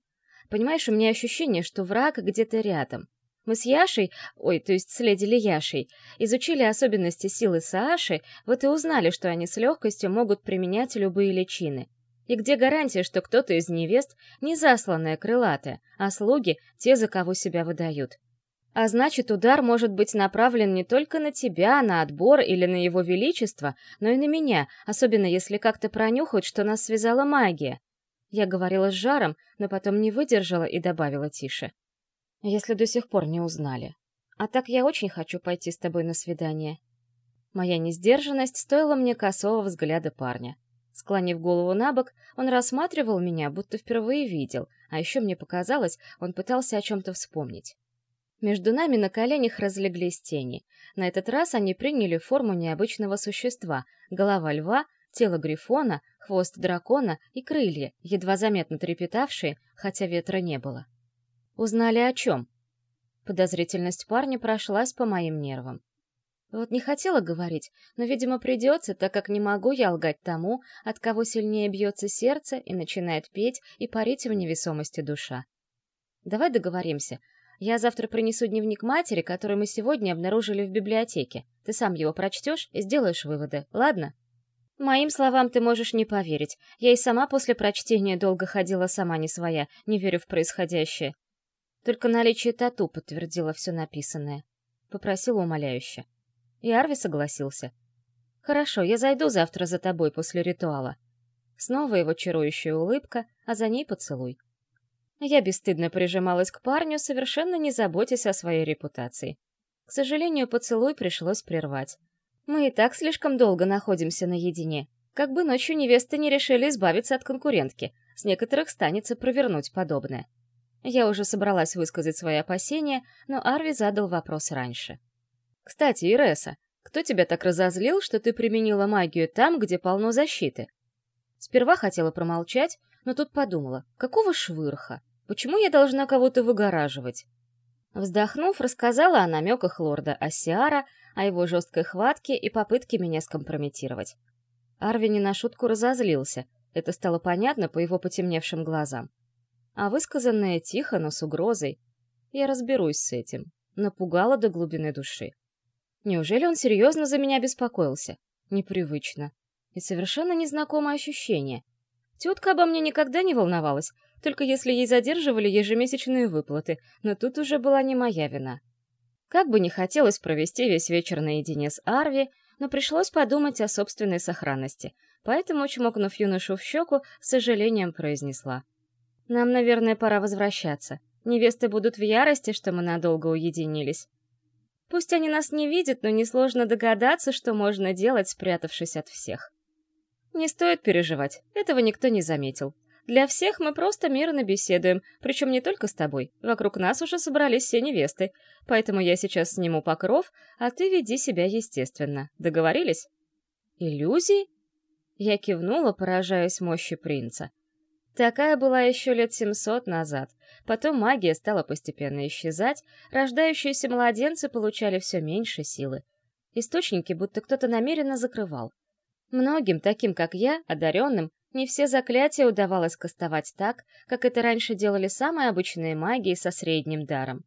Понимаешь, у меня ощущение, что враг где-то рядом. Мы с Яшей, ой, то есть с леди Яшей, изучили особенности силы Сааши, вот и узнали, что они с легкостью могут применять любые личины. И где гарантия, что кто-то из невест не засланная крылатая, а слуги — те, за кого себя выдают? А значит, удар может быть направлен не только на тебя, на отбор или на его величество, но и на меня, особенно если как-то пронюхают, что нас связала магия. Я говорила с жаром, но потом не выдержала и добавила тише если до сих пор не узнали. А так я очень хочу пойти с тобой на свидание. Моя несдержанность стоила мне косого взгляда парня. Склонив голову на бок, он рассматривал меня, будто впервые видел, а еще мне показалось, он пытался о чем-то вспомнить. Между нами на коленях разлеглись тени. На этот раз они приняли форму необычного существа — голова льва, тело грифона, хвост дракона и крылья, едва заметно трепетавшие, хотя ветра не было. Узнали о чем? Подозрительность парня прошлась по моим нервам. Вот не хотела говорить, но, видимо, придется, так как не могу я лгать тому, от кого сильнее бьется сердце и начинает петь и парить в невесомости душа. Давай договоримся. Я завтра принесу дневник матери, который мы сегодня обнаружили в библиотеке. Ты сам его прочтешь и сделаешь выводы, ладно? Моим словам ты можешь не поверить. Я и сама после прочтения долго ходила сама не своя, не верю в происходящее. Только наличие тату подтвердило все написанное. Попросила умоляюще. И Арви согласился. «Хорошо, я зайду завтра за тобой после ритуала». Снова его чарующая улыбка, а за ней поцелуй. Я бесстыдно прижималась к парню, совершенно не заботясь о своей репутации. К сожалению, поцелуй пришлось прервать. Мы и так слишком долго находимся наедине. Как бы ночью невесты не решили избавиться от конкурентки. С некоторых станется провернуть подобное. Я уже собралась высказать свои опасения, но Арви задал вопрос раньше. «Кстати, Иреса, кто тебя так разозлил, что ты применила магию там, где полно защиты?» Сперва хотела промолчать, но тут подумала, какого швырха? Почему я должна кого-то выгораживать? Вздохнув, рассказала о намеках лорда Ассиара, о его жесткой хватке и попытке меня скомпрометировать. Арви не на шутку разозлился, это стало понятно по его потемневшим глазам а высказанное тихо, но с угрозой. Я разберусь с этим. Напугала до глубины души. Неужели он серьезно за меня беспокоился? Непривычно. И совершенно незнакомое ощущение. Тетка обо мне никогда не волновалась, только если ей задерживали ежемесячные выплаты, но тут уже была не моя вина. Как бы не хотелось провести весь вечер наедине с Арви, но пришлось подумать о собственной сохранности, поэтому, чмокнув юношу в щеку, с сожалением произнесла — нам, наверное, пора возвращаться. Невесты будут в ярости, что мы надолго уединились. Пусть они нас не видят, но несложно догадаться, что можно делать, спрятавшись от всех. Не стоит переживать, этого никто не заметил. Для всех мы просто мирно беседуем, причем не только с тобой. Вокруг нас уже собрались все невесты, поэтому я сейчас сниму покров, а ты веди себя естественно. Договорились? Иллюзии? Я кивнула, поражаясь мощи принца. Такая была еще лет семьсот назад. Потом магия стала постепенно исчезать, рождающиеся младенцы получали все меньше силы. Источники будто кто-то намеренно закрывал. Многим, таким как я, одаренным, не все заклятия удавалось кастовать так, как это раньше делали самые обычные магии со средним даром.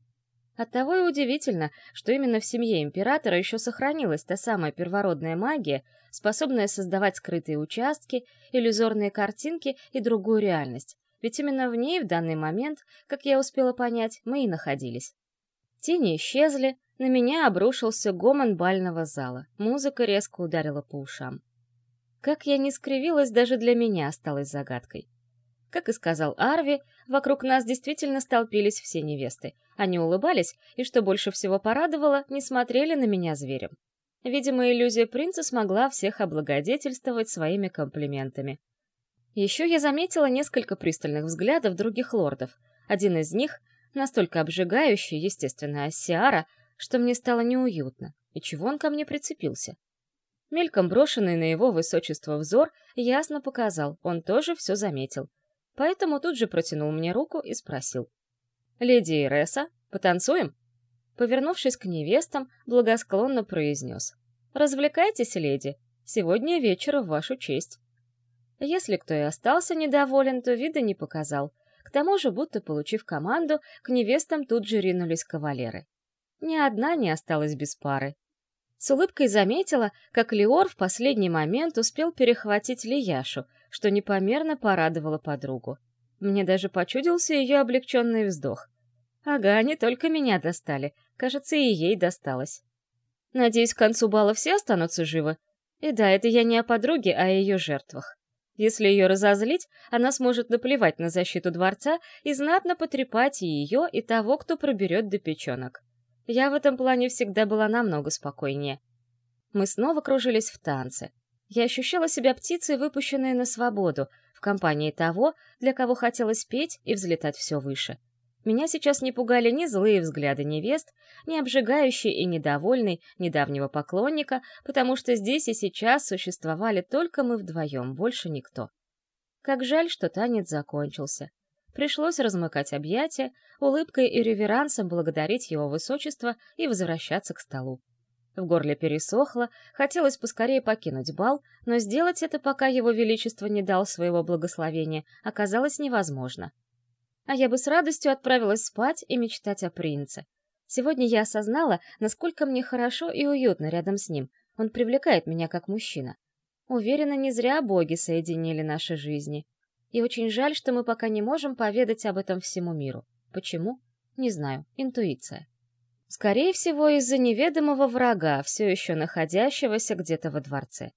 Оттого и удивительно, что именно в семье императора еще сохранилась та самая первородная магия, способная создавать скрытые участки, иллюзорные картинки и другую реальность, ведь именно в ней в данный момент, как я успела понять, мы и находились. Тени исчезли, на меня обрушился гомон бального зала, музыка резко ударила по ушам. Как я не скривилась, даже для меня осталась загадкой. Как и сказал Арви, вокруг нас действительно столпились все невесты. Они улыбались, и, что больше всего порадовало, не смотрели на меня зверем. Видимо, иллюзия принца смогла всех облагодетельствовать своими комплиментами. Еще я заметила несколько пристальных взглядов других лордов. Один из них, настолько обжигающий, естественно, Ассиара, что мне стало неуютно. И чего он ко мне прицепился? Мельком брошенный на его высочество взор ясно показал, он тоже все заметил. Поэтому тут же протянул мне руку и спросил. «Леди Иреса, потанцуем?» Повернувшись к невестам, благосклонно произнес. «Развлекайтесь, леди, сегодня вечер в вашу честь». Если кто и остался недоволен, то вида не показал. К тому же, будто получив команду, к невестам тут же ринулись кавалеры. Ни одна не осталась без пары. С улыбкой заметила, как Леор в последний момент успел перехватить Лияшу, что непомерно порадовало подругу. Мне даже почудился ее облегченный вздох. Ага, не только меня достали, кажется, и ей досталось. Надеюсь, к концу бала все останутся живы. И да, это я не о подруге, а о ее жертвах. Если ее разозлить, она сможет наплевать на защиту дворца и знатно потрепать и ее, и того, кто проберет до печенок. Я в этом плане всегда была намного спокойнее. Мы снова кружились в танце. Я ощущала себя птицей, выпущенной на свободу, в компании того, для кого хотелось петь и взлетать все выше. Меня сейчас не пугали ни злые взгляды невест, ни обжигающий и недовольный недавнего поклонника, потому что здесь и сейчас существовали только мы вдвоем, больше никто. Как жаль, что танец закончился. Пришлось размыкать объятия, улыбкой и реверансом благодарить его высочество и возвращаться к столу. В горле пересохло, хотелось поскорее покинуть бал, но сделать это, пока его величество не дал своего благословения, оказалось невозможно. А я бы с радостью отправилась спать и мечтать о принце. Сегодня я осознала, насколько мне хорошо и уютно рядом с ним. Он привлекает меня как мужчина. Уверена, не зря боги соединили наши жизни. И очень жаль, что мы пока не можем поведать об этом всему миру. Почему? Не знаю. Интуиция. Скорее всего, из-за неведомого врага, все еще находящегося где-то во дворце.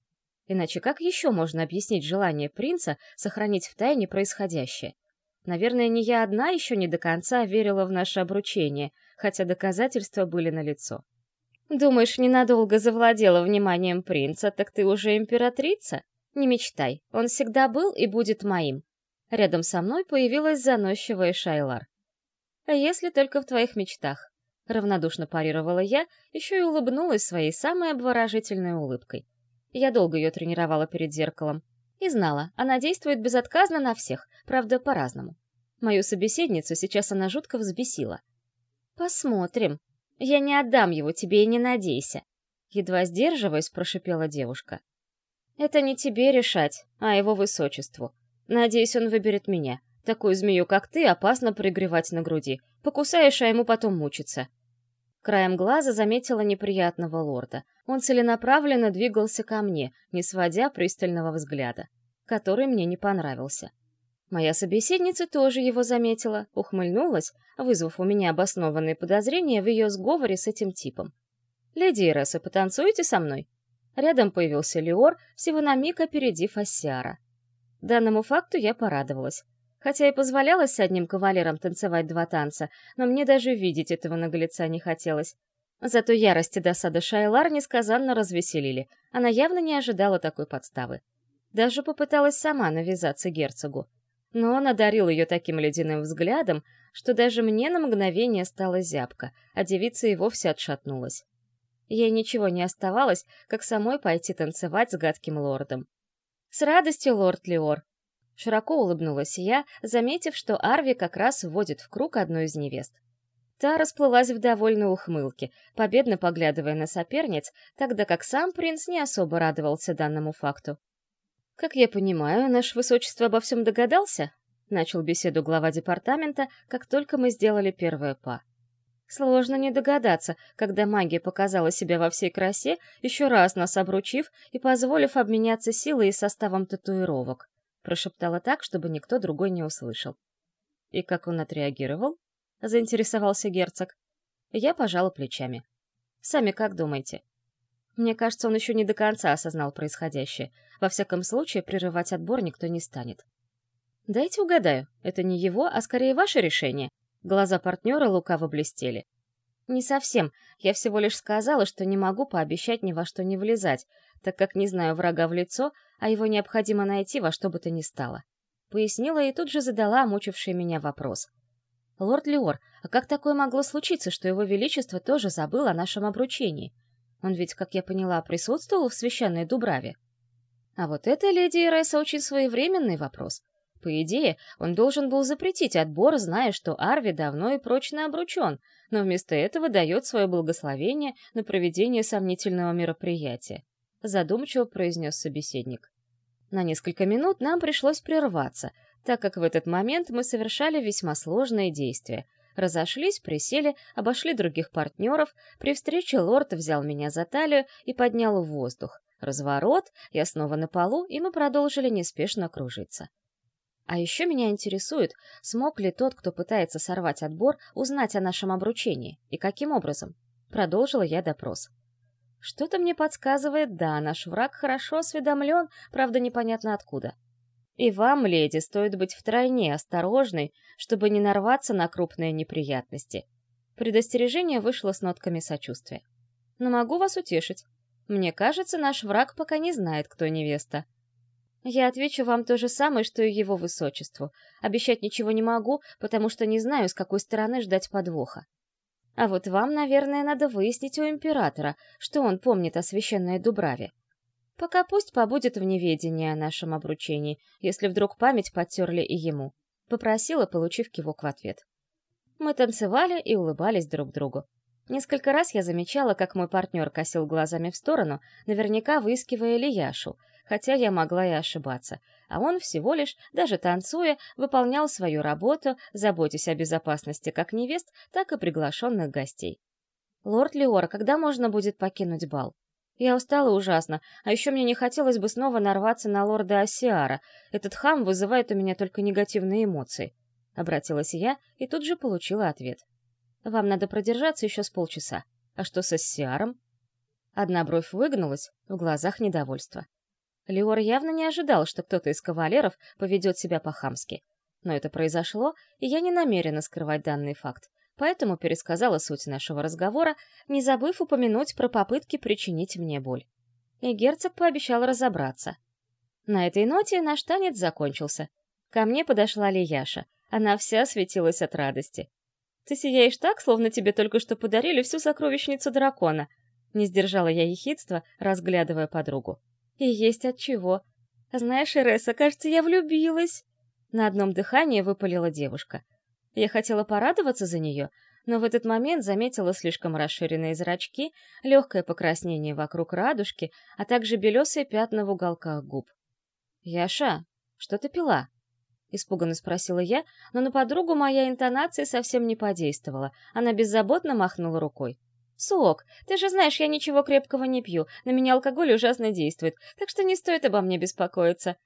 Иначе как еще можно объяснить желание принца сохранить в тайне происходящее? Наверное, не я одна еще не до конца верила в наше обручение, хотя доказательства были налицо. Думаешь, ненадолго завладела вниманием принца, так ты уже императрица? Не мечтай, он всегда был и будет моим. Рядом со мной появилась заносчивая Шайлар. А если только в твоих мечтах? Равнодушно парировала я, еще и улыбнулась своей самой обворожительной улыбкой. Я долго ее тренировала перед зеркалом. И знала, она действует безотказно на всех, правда, по-разному. Мою собеседницу сейчас она жутко взбесила. «Посмотрим. Я не отдам его тебе и не надейся», — едва сдерживаясь, прошипела девушка. Это не тебе решать, а его высочеству. Надеюсь, он выберет меня. Такую змею, как ты, опасно пригревать на груди. Покусаешь, а ему потом мучиться. Краем глаза заметила неприятного лорда. Он целенаправленно двигался ко мне, не сводя пристального взгляда, который мне не понравился. Моя собеседница тоже его заметила, ухмыльнулась, вызвав у меня обоснованные подозрения в ее сговоре с этим типом. «Леди Иреса, потанцуете со мной?» Рядом появился Леор, всего на миг опередив Ассиара. Данному факту я порадовалась. Хотя и позволялось с одним кавалером танцевать два танца, но мне даже видеть этого наглеца не хотелось. Зато ярость и досада Шайлар несказанно развеселили. Она явно не ожидала такой подставы. Даже попыталась сама навязаться герцогу. Но он одарил ее таким ледяным взглядом, что даже мне на мгновение стало зябко, а девица и вовсе отшатнулась. Ей ничего не оставалось, как самой пойти танцевать с гадким лордом. «С радостью, лорд Леор!» Широко улыбнулась я, заметив, что Арви как раз вводит в круг одну из невест. Та расплылась в довольной ухмылке, победно поглядывая на соперниц, тогда как сам принц не особо радовался данному факту. «Как я понимаю, наш высочество обо всем догадался?» — начал беседу глава департамента, как только мы сделали первое па. Сложно не догадаться, когда магия показала себя во всей красе, еще раз нас обручив и позволив обменяться силой и составом татуировок. Прошептала так, чтобы никто другой не услышал. И как он отреагировал? Заинтересовался герцог. Я пожала плечами. Сами как думаете? Мне кажется, он еще не до конца осознал происходящее. Во всяком случае, прерывать отбор никто не станет. Дайте угадаю, это не его, а скорее ваше решение. Глаза партнера лукаво блестели. Не совсем. Я всего лишь сказала, что не могу пообещать ни во что не влезать, так как не знаю врага в лицо, а его необходимо найти во что бы то ни стало. Пояснила и тут же задала мучивший меня вопрос. «Лорд Леор, а как такое могло случиться, что его величество тоже забыл о нашем обручении? Он ведь, как я поняла, присутствовал в священной Дубраве». А вот это, леди Эреса, очень своевременный вопрос. По идее, он должен был запретить отбор, зная, что Арви давно и прочно обручен, но вместо этого дает свое благословение на проведение сомнительного мероприятия. Задумчиво произнес собеседник. На несколько минут нам пришлось прерваться, так как в этот момент мы совершали весьма сложные действия. Разошлись, присели, обошли других партнеров, при встрече лорд взял меня за талию и поднял в воздух. Разворот, я снова на полу, и мы продолжили неспешно кружиться. А еще меня интересует, смог ли тот, кто пытается сорвать отбор, узнать о нашем обручении, и каким образом. Продолжила я допрос. Что-то мне подсказывает, да, наш враг хорошо осведомлен, правда, непонятно откуда. И вам, леди, стоит быть втройне осторожной, чтобы не нарваться на крупные неприятности. Предостережение вышло с нотками сочувствия. Но могу вас утешить. Мне кажется, наш враг пока не знает, кто невеста. Я отвечу вам то же самое, что и его высочеству. Обещать ничего не могу, потому что не знаю, с какой стороны ждать подвоха. А вот вам, наверное, надо выяснить у императора, что он помнит о священной Дубраве. Пока пусть побудет в неведении о нашем обручении, если вдруг память подтерли и ему. Попросила, получив кивок в ответ. Мы танцевали и улыбались друг другу. Несколько раз я замечала, как мой партнер косил глазами в сторону, наверняка выискивая Ильяшу — хотя я могла и ошибаться, а он всего лишь, даже танцуя, выполнял свою работу, заботясь о безопасности как невест, так и приглашенных гостей. «Лорд Леор, когда можно будет покинуть бал?» Я устала ужасно, а еще мне не хотелось бы снова нарваться на лорда Асиара. Этот хам вызывает у меня только негативные эмоции. Обратилась я и тут же получила ответ. Вам надо продержаться еще с полчаса. А что с Ассиаром? Одна бровь выгнулась, в глазах недовольство. Леор явно не ожидал, что кто-то из кавалеров поведет себя по-хамски. Но это произошло, и я не намерена скрывать данный факт, поэтому пересказала суть нашего разговора, не забыв упомянуть про попытки причинить мне боль. И герцог пообещал разобраться. На этой ноте наш танец закончился. Ко мне подошла Лияша. Она вся светилась от радости. «Ты сияешь так, словно тебе только что подарили всю сокровищницу дракона», не сдержала я ехидства, разглядывая подругу. И есть от чего. Знаешь, Иреса, кажется, я влюбилась. На одном дыхании выпалила девушка. Я хотела порадоваться за нее, но в этот момент заметила слишком расширенные зрачки, легкое покраснение вокруг радужки, а также белесые пятна в уголках губ. «Яша, что ты пила?» — испуганно спросила я, но на подругу моя интонация совсем не подействовала. Она беззаботно махнула рукой. «Сок, ты же знаешь, я ничего крепкого не пью, на меня алкоголь ужасно действует, так что не стоит обо мне беспокоиться».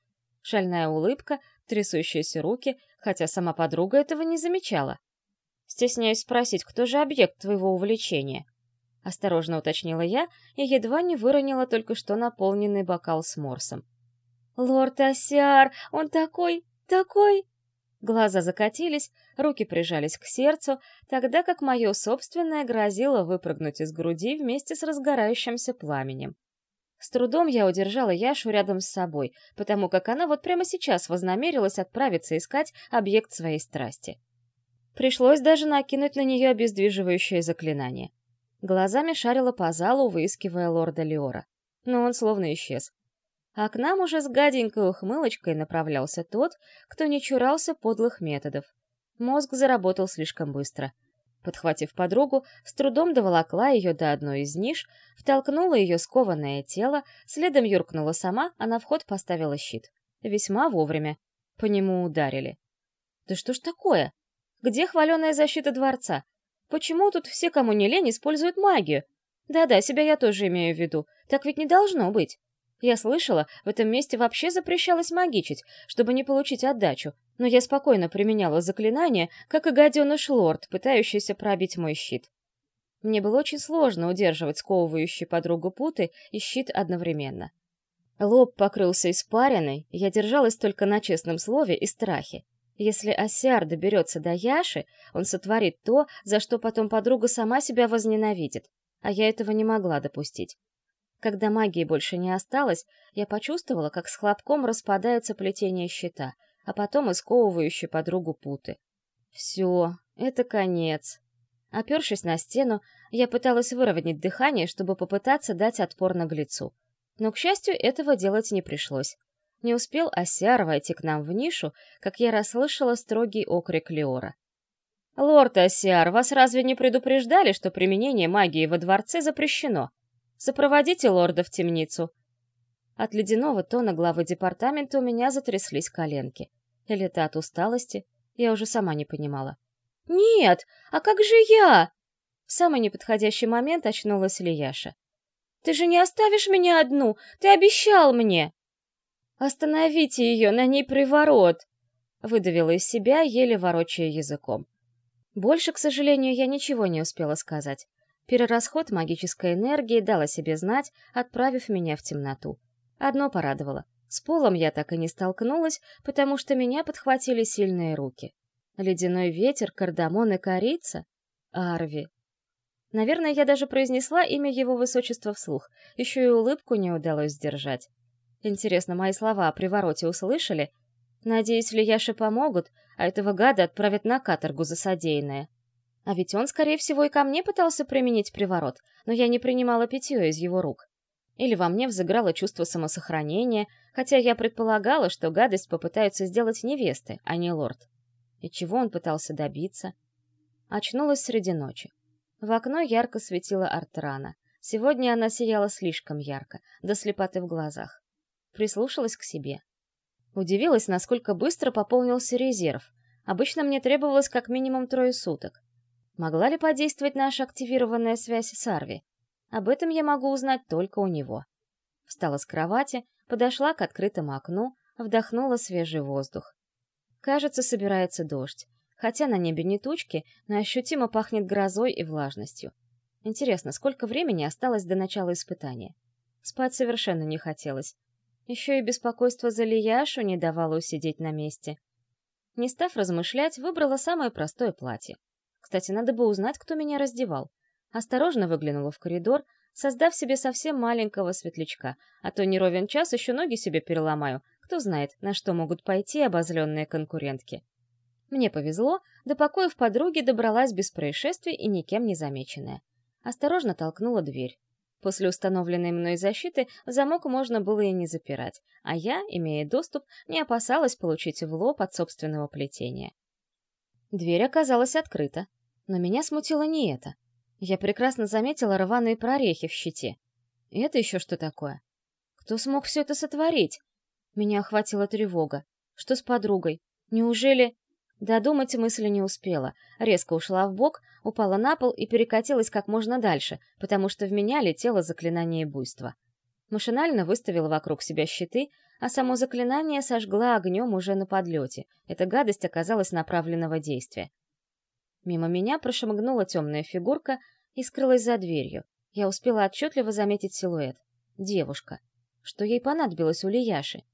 Шальная улыбка, трясущиеся руки, хотя сама подруга этого не замечала. «Стесняюсь спросить, кто же объект твоего увлечения?» Осторожно уточнила я и едва не выронила только что наполненный бокал с морсом. «Лорд Асиар, он такой, такой...» Глаза закатились, руки прижались к сердцу, тогда как мое собственное грозило выпрыгнуть из груди вместе с разгорающимся пламенем. С трудом я удержала Яшу рядом с собой, потому как она вот прямо сейчас вознамерилась отправиться искать объект своей страсти. Пришлось даже накинуть на нее обездвиживающее заклинание. Глазами шарила по залу, выискивая лорда Леора. Но он словно исчез. А к нам уже с гаденькой ухмылочкой направлялся тот, кто не чурался подлых методов. Мозг заработал слишком быстро — Подхватив подругу, с трудом доволокла ее до одной из ниш, втолкнула ее скованное тело, следом юркнула сама, а на вход поставила щит. Весьма вовремя. По нему ударили. Да что ж такое? Где хваленая защита дворца? Почему тут все, кому не лень, используют магию? Да-да, себя я тоже имею в виду. Так ведь не должно быть. Я слышала, в этом месте вообще запрещалось магичить, чтобы не получить отдачу, но я спокойно применяла заклинание, как и гаденыш-лорд, пытающийся пробить мой щит. Мне было очень сложно удерживать сковывающие подругу путы и щит одновременно. Лоб покрылся испариной, я держалась только на честном слове и страхе. Если Осяр доберется до Яши, он сотворит то, за что потом подруга сама себя возненавидит, а я этого не могла допустить. Когда магии больше не осталось, я почувствовала, как с хлопком распадается плетение щита, а потом и подругу путы. Все, это конец. Опершись на стену, я пыталась выровнять дыхание, чтобы попытаться дать отпор наглецу. Но, к счастью, этого делать не пришлось. Не успел Осяр войти к нам в нишу, как я расслышала строгий окрик Леора. «Лорд Осяр, вас разве не предупреждали, что применение магии во дворце запрещено?» Сопроводите лорда в темницу!» От ледяного тона главы департамента у меня затряслись коленки. Или это от усталости? Я уже сама не понимала. «Нет! А как же я?» В самый неподходящий момент очнулась Лияша. «Ты же не оставишь меня одну! Ты обещал мне!» «Остановите ее, на ней приворот!» Выдавила из себя, еле ворочая языком. Больше, к сожалению, я ничего не успела сказать. Перерасход магической энергии дал себе знать, отправив меня в темноту. Одно порадовало. С полом я так и не столкнулась, потому что меня подхватили сильные руки. Ледяной ветер, кардамон и корица? Арви. Наверное, я даже произнесла имя его высочества вслух, еще и улыбку не удалось сдержать. Интересно, мои слова о привороте услышали? Надеюсь, Лияши помогут, а этого гада отправят на каторгу за содеянное. А ведь он, скорее всего, и ко мне пытался применить приворот, но я не принимала питье из его рук. Или во мне взыграло чувство самосохранения, хотя я предполагала, что гадость попытаются сделать невесты, а не лорд. И чего он пытался добиться? Очнулась среди ночи. В окно ярко светила Артрана. Сегодня она сияла слишком ярко, до слепоты в глазах. Прислушалась к себе. Удивилась, насколько быстро пополнился резерв. Обычно мне требовалось как минимум трое суток. Могла ли подействовать наша активированная связь с Арви? Об этом я могу узнать только у него. Встала с кровати, подошла к открытому окну, вдохнула свежий воздух. Кажется, собирается дождь. Хотя на небе не тучки, но ощутимо пахнет грозой и влажностью. Интересно, сколько времени осталось до начала испытания? Спать совершенно не хотелось. Еще и беспокойство за Лияшу не давало усидеть на месте. Не став размышлять, выбрала самое простое платье. Кстати, надо бы узнать, кто меня раздевал. Осторожно выглянула в коридор, создав себе совсем маленького светлячка, а то не ровен час еще ноги себе переломаю. Кто знает, на что могут пойти обозленные конкурентки. Мне повезло, до покоев подруги добралась без происшествий и никем не замеченная. Осторожно толкнула дверь. После установленной мной защиты замок можно было и не запирать, а я, имея доступ, не опасалась получить в лоб от собственного плетения. Дверь оказалась открыта, но меня смутило не это. Я прекрасно заметила рваные прорехи в щите. И это еще что такое? Кто смог все это сотворить? Меня охватила тревога. Что с подругой? Неужели... Додумать мысли не успела. Резко ушла в бок, упала на пол и перекатилась как можно дальше, потому что в меня летело заклинание буйства. Машинально выставила вокруг себя щиты, а само заклинание сожгла огнем уже на подлете. Эта гадость оказалась направленного действия. Мимо меня прошмыгнула темная фигурка и скрылась за дверью. Я успела отчетливо заметить силуэт. Девушка. Что ей понадобилось у Лияши?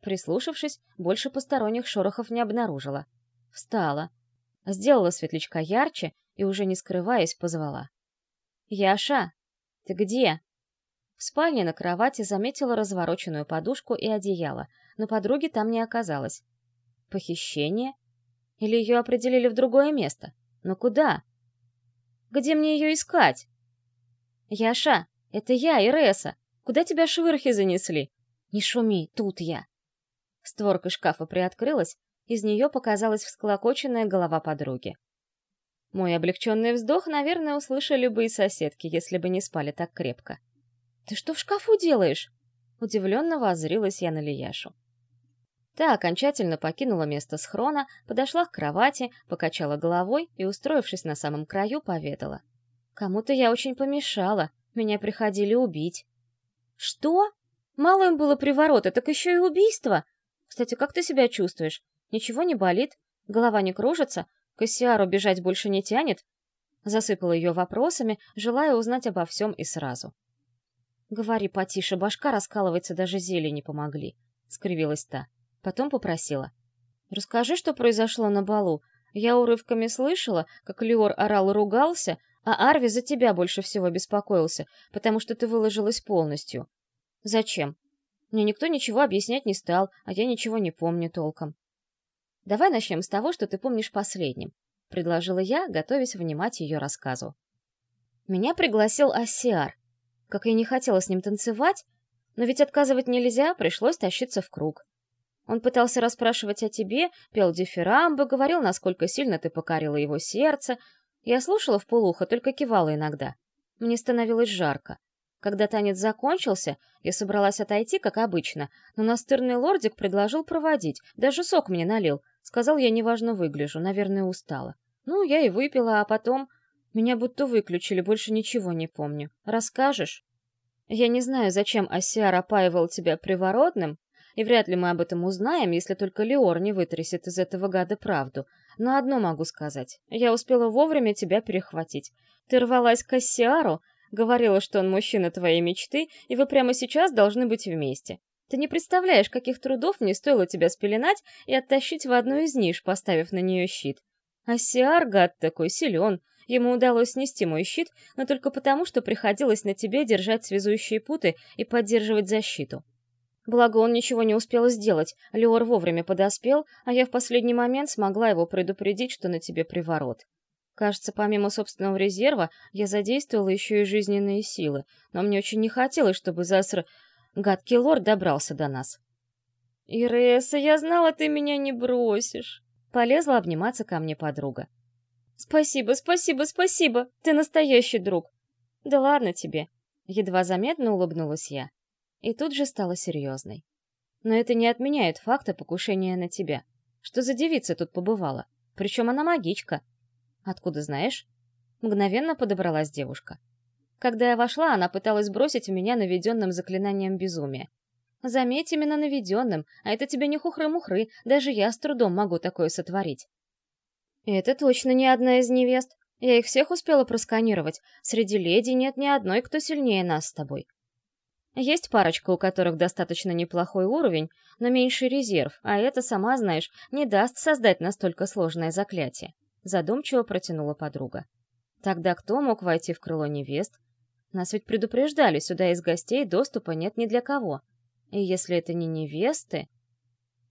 Прислушавшись, больше посторонних шорохов не обнаружила. Встала. Сделала светлячка ярче и, уже не скрываясь, позвала. «Яша, ты где?» В спальне на кровати заметила развороченную подушку и одеяло, но подруги там не оказалось. Похищение? Или ее определили в другое место? Но куда? Где мне ее искать? Яша, это я, Иреса. Куда тебя швырхи занесли? Не шуми, тут я. Створка шкафа приоткрылась, из нее показалась всклокоченная голова подруги. Мой облегченный вздох, наверное, услышали бы и соседки, если бы не спали так крепко. «Ты что в шкафу делаешь?» Удивленно воззрилась я на Лияшу. Та окончательно покинула место схрона, подошла к кровати, покачала головой и, устроившись на самом краю, поведала. «Кому-то я очень помешала, меня приходили убить». «Что? Мало им было приворота, так еще и убийство? Кстати, как ты себя чувствуешь? Ничего не болит? Голова не кружится? Кассиару бежать больше не тянет?» Засыпала ее вопросами, желая узнать обо всем и сразу. «Говори потише, башка раскалывается, даже зелья не помогли», — скривилась та. Потом попросила. «Расскажи, что произошло на балу. Я урывками слышала, как Леор орал и ругался, а Арви за тебя больше всего беспокоился, потому что ты выложилась полностью. Зачем? Мне никто ничего объяснять не стал, а я ничего не помню толком. Давай начнем с того, что ты помнишь последним, — предложила я, готовясь внимать ее рассказу. Меня пригласил Ассиар. Как я не хотела с ним танцевать, но ведь отказывать нельзя, пришлось тащиться в круг. Он пытался расспрашивать о тебе, пел дифирамбы, говорил, насколько сильно ты покорила его сердце. Я слушала в полухо, только кивала иногда. Мне становилось жарко. Когда танец закончился, я собралась отойти, как обычно, но настырный лордик предложил проводить, даже сок мне налил. Сказал, я неважно выгляжу, наверное, устала. Ну, я и выпила, а потом... Меня будто выключили, больше ничего не помню. Расскажешь? Я не знаю, зачем Асиар опаивал тебя приворотным, и вряд ли мы об этом узнаем, если только Леор не вытрясет из этого гада правду. Но одно могу сказать. Я успела вовремя тебя перехватить. Ты рвалась к Ассиару, говорила, что он мужчина твоей мечты, и вы прямо сейчас должны быть вместе. Ты не представляешь, каких трудов мне стоило тебя спеленать и оттащить в одну из ниш, поставив на нее щит. Ассиар, гад такой, силен. Ему удалось снести мой щит, но только потому, что приходилось на тебе держать связующие путы и поддерживать защиту. Благо, он ничего не успел сделать, Леор вовремя подоспел, а я в последний момент смогла его предупредить, что на тебе приворот. Кажется, помимо собственного резерва, я задействовала еще и жизненные силы, но мне очень не хотелось, чтобы Заср... Гадкий лорд добрался до нас. «Иреса, я знала, ты меня не бросишь!» Полезла обниматься ко мне подруга. «Спасибо, спасибо, спасибо! Ты настоящий друг!» «Да ладно тебе!» Едва заметно улыбнулась я. И тут же стала серьезной. «Но это не отменяет факта покушения на тебя. Что за девица тут побывала? Причем она магичка. Откуда знаешь?» Мгновенно подобралась девушка. Когда я вошла, она пыталась бросить меня наведенным заклинанием безумия. Заметь, именно наведенным, а это тебе не хухры-мухры, даже я с трудом могу такое сотворить. Это точно не одна из невест. Я их всех успела просканировать. Среди леди нет ни одной, кто сильнее нас с тобой. Есть парочка, у которых достаточно неплохой уровень, но меньший резерв, а это, сама знаешь, не даст создать настолько сложное заклятие. Задумчиво протянула подруга. Тогда кто мог войти в крыло невест? Нас ведь предупреждали, сюда из гостей доступа нет ни для кого. И если это не невесты...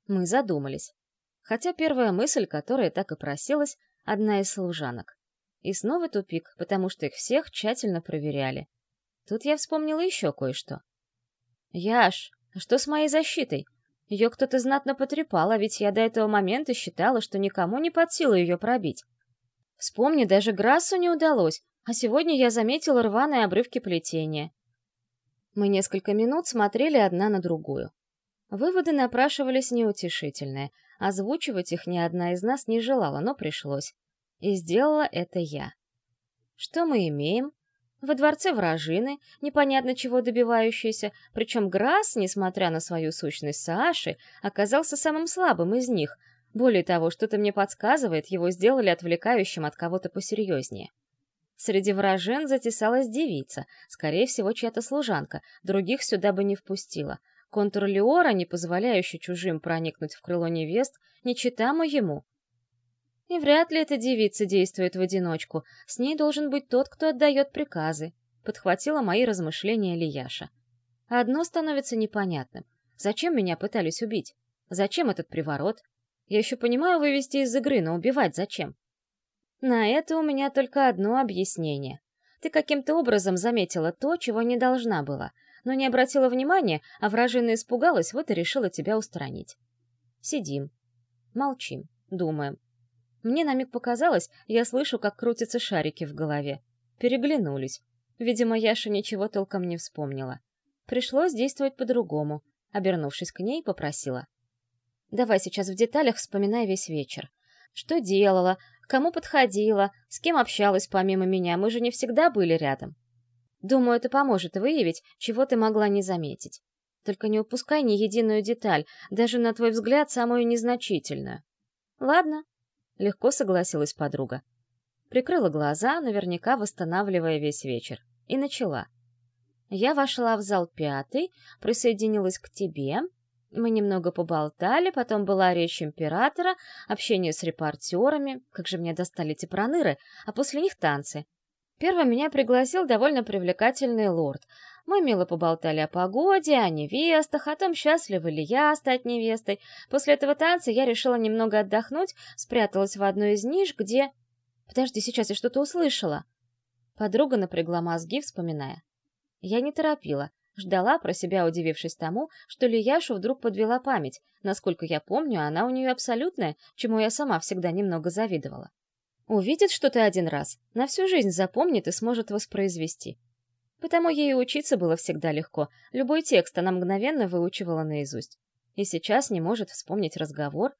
Мы задумались. Хотя первая мысль, которая так и просилась, одна из служанок. И снова тупик, потому что их всех тщательно проверяли. Тут я вспомнила еще кое-что. «Яш, а что с моей защитой? Ее кто-то знатно потрепал, а ведь я до этого момента считала, что никому не под силу ее пробить. Вспомни, даже Грассу не удалось, а сегодня я заметила рваные обрывки плетения. Мы несколько минут смотрели одна на другую. Выводы напрашивались неутешительные. Озвучивать их ни одна из нас не желала, но пришлось. И сделала это я. Что мы имеем? Во дворце вражины, непонятно чего добивающиеся, причем Грасс, несмотря на свою сущность Сааши, оказался самым слабым из них. Более того, что-то мне подсказывает, его сделали отвлекающим от кого-то посерьезнее. Среди вражен затесалась девица, скорее всего, чья-то служанка, других сюда бы не впустила. Контур Леора, не позволяющий чужим проникнуть в крыло невест, не читамо ему. И вряд ли эта девица действует в одиночку, с ней должен быть тот, кто отдает приказы, подхватила мои размышления Лияша. Одно становится непонятным. Зачем меня пытались убить? Зачем этот приворот? Я еще понимаю вывести из игры, но убивать зачем? На это у меня только одно объяснение. Ты каким-то образом заметила то, чего не должна была, но не обратила внимания, а вражина испугалась, вот и решила тебя устранить. Сидим. Молчим. Думаем. Мне на миг показалось, я слышу, как крутятся шарики в голове. Переглянулись. Видимо, Яша ничего толком не вспомнила. Пришлось действовать по-другому. Обернувшись к ней, попросила. «Давай сейчас в деталях вспоминай весь вечер. Что делала, кому подходила, с кем общалась помимо меня, мы же не всегда были рядом. Думаю, это поможет выявить, чего ты могла не заметить. Только не упускай ни единую деталь, даже, на твой взгляд, самую незначительную. Ладно, легко согласилась подруга. Прикрыла глаза, наверняка восстанавливая весь вечер, и начала. Я вошла в зал пятый, присоединилась к тебе. Мы немного поболтали, потом была речь императора, общение с репортерами, как же мне достали эти проныры, а после них танцы. Первым меня пригласил довольно привлекательный лорд. Мы мило поболтали о погоде, о невестах, о том, счастлива ли я стать невестой. После этого танца я решила немного отдохнуть, спряталась в одной из ниш, где... Подожди, сейчас я что-то услышала. Подруга напрягла мозги, вспоминая. Я не торопила, ждала, про себя удивившись тому, что Лияшу вдруг подвела память. Насколько я помню, она у нее абсолютная, чему я сама всегда немного завидовала. Увидит что-то один раз, на всю жизнь запомнит и сможет воспроизвести. Потому ей учиться было всегда легко, любой текст она мгновенно выучивала наизусть. И сейчас не может вспомнить разговор.